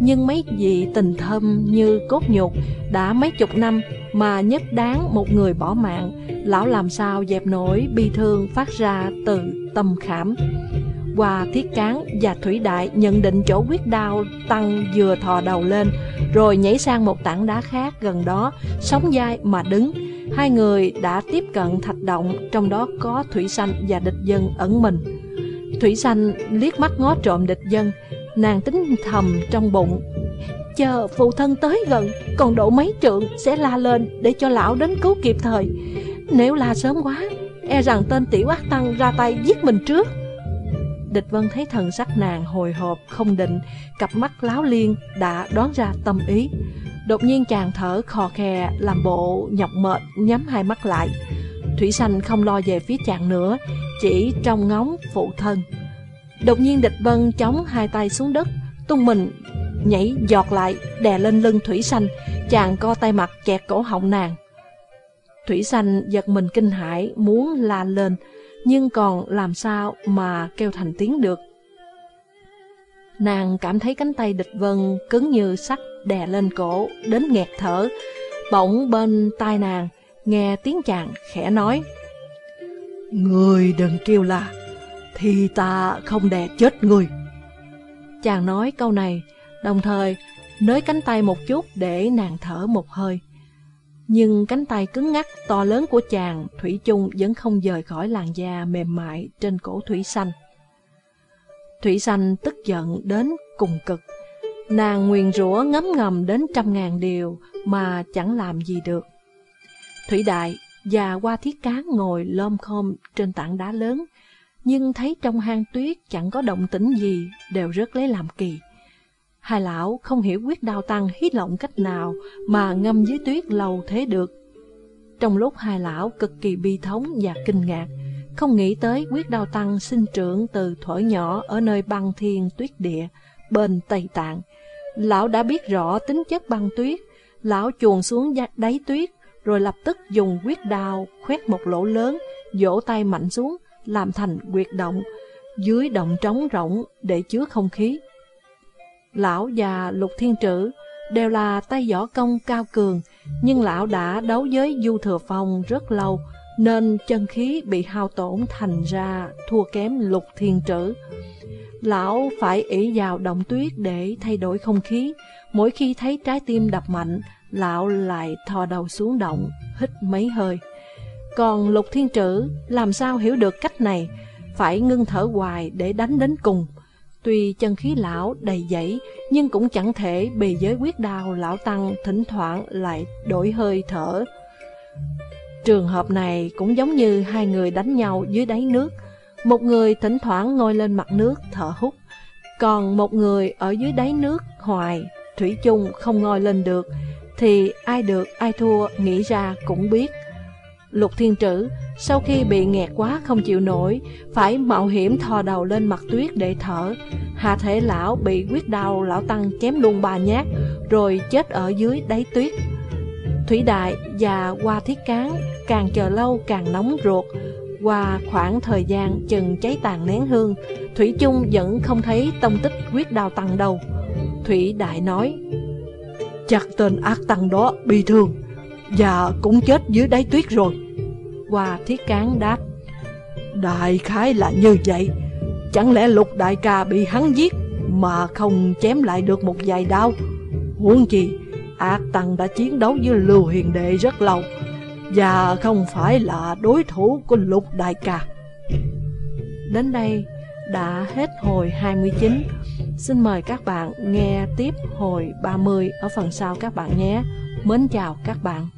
Nhưng mấy vị tình thâm như cốt nhục Đã mấy chục năm mà nhất đáng một người bỏ mạng, Lão làm sao dẹp nổi bi thương phát ra từ tâm khảm? Qua thiết cán và thủy đại nhận định chỗ quyết đao tăng vừa thò đầu lên, rồi nhảy sang một tảng đá khác gần đó, sóng dai mà đứng. Hai người đã tiếp cận thạch động, trong đó có thủy xanh và địch dân ẩn mình. Thủy xanh liếc mắt ngó trộm địch dân, nàng tính thầm trong bụng, chờ phụ thân tới gần, còn độ mấy trượng sẽ la lên để cho lão đến cứu kịp thời. Nếu la sớm quá e rằng tên tiểu ác tăng ra tay giết mình trước. Địch Vân thấy thần sắc nàng hồi hộp, không định, cặp mắt láo liên đã đoán ra tâm ý. Đột nhiên chàng thở khò khè, làm bộ nhọc mệt, nhắm hai mắt lại. Thủy Sanh không lo về phía chàng nữa, chỉ trong ngóng phụ thân. Đột nhiên địch vân chống hai tay xuống đất, tung mình nhảy giọt lại, đè lên lưng Thủy Sanh, chàng co tay mặt kẹt cổ họng nàng. Thủy Sanh giật mình kinh hãi, muốn la lên, nhưng còn làm sao mà kêu thành tiếng được. Nàng cảm thấy cánh tay địch vân cứng như sắt đè lên cổ, đến nghẹt thở. Bỗng bên tai nàng, nghe tiếng chàng khẽ nói. Người đừng kêu là, thì ta không đè chết người. Chàng nói câu này, đồng thời nới cánh tay một chút để nàng thở một hơi. Nhưng cánh tay cứng ngắc to lớn của chàng Thủy chung vẫn không rời khỏi làn da mềm mại trên cổ Thủy Xanh. Thủy Xanh tức giận đến cùng cực. Nàng nguyền rủa ngấm ngầm đến trăm ngàn điều mà chẳng làm gì được. Thủy Đại và qua thiết cán ngồi lom khom trên tảng đá lớn, nhưng thấy trong hang tuyết chẳng có động tĩnh gì, đều rất lấy làm kỳ. Hai lão không hiểu quyết đao tăng hít lộng cách nào mà ngâm dưới tuyết lâu thế được. Trong lúc hai lão cực kỳ bi thống và kinh ngạc, không nghĩ tới quyết đao tăng sinh trưởng từ thuở nhỏ ở nơi băng thiên tuyết địa, bên Tây Tạng. Lão đã biết rõ tính chất băng tuyết, lão chuồn xuống đáy tuyết, rồi lập tức dùng quyết đao khoét một lỗ lớn, vỗ tay mạnh xuống, làm thành quyệt động, dưới động trống rỗng để chứa không khí. Lão và Lục Thiên Trữ đều là tay võ công cao cường, nhưng lão đã đấu với Du Thừa Phong rất lâu, nên chân khí bị hao tổn thành ra thua kém Lục Thiên Trữ. Lão phải ỷ vào động tuyết để thay đổi không khí, mỗi khi thấy trái tim đập mạnh, lão lại thò đầu xuống động, hít mấy hơi. Còn Lục Thiên Trữ làm sao hiểu được cách này, phải ngưng thở hoài để đánh đến cùng. Tuy chân khí lão đầy dẫy, nhưng cũng chẳng thể bề giới quyết đao lão tăng thỉnh thoảng lại đổi hơi thở. Trường hợp này cũng giống như hai người đánh nhau dưới đáy nước. Một người thỉnh thoảng ngồi lên mặt nước thở hút, còn một người ở dưới đáy nước hoài, thủy chung không ngồi lên được, thì ai được ai thua nghĩ ra cũng biết. Lục Thiên Trữ sau khi bị nghẹt quá không chịu nổi, phải mạo hiểm thò đầu lên mặt tuyết để thở. hà thể lão bị quyết đau lão tăng chém luôn ba nhát, rồi chết ở dưới đáy tuyết. Thủy Đại và qua Thiết Cán càng chờ lâu càng nóng ruột. Qua khoảng thời gian chừng cháy tàn nén hương, Thủy chung vẫn không thấy tông tích quyết đào tăng đâu. Thủy Đại nói, Chắc tên ác tăng đó bị thương, và cũng chết dưới đáy tuyết rồi. Hoa thiết cán đáp. Đại khái là như vậy. Chẳng lẽ lục đại ca bị hắn giết Mà không chém lại được một vài đau? Huống chi, Ác Tăng đã chiến đấu với Lưu Hiền Đệ rất lâu, Và không phải là đối thủ của lục đại ca. Đến đây đã hết hồi 29 Xin mời các bạn nghe tiếp hồi 30 ở phần sau các bạn nhé. Mến chào các bạn.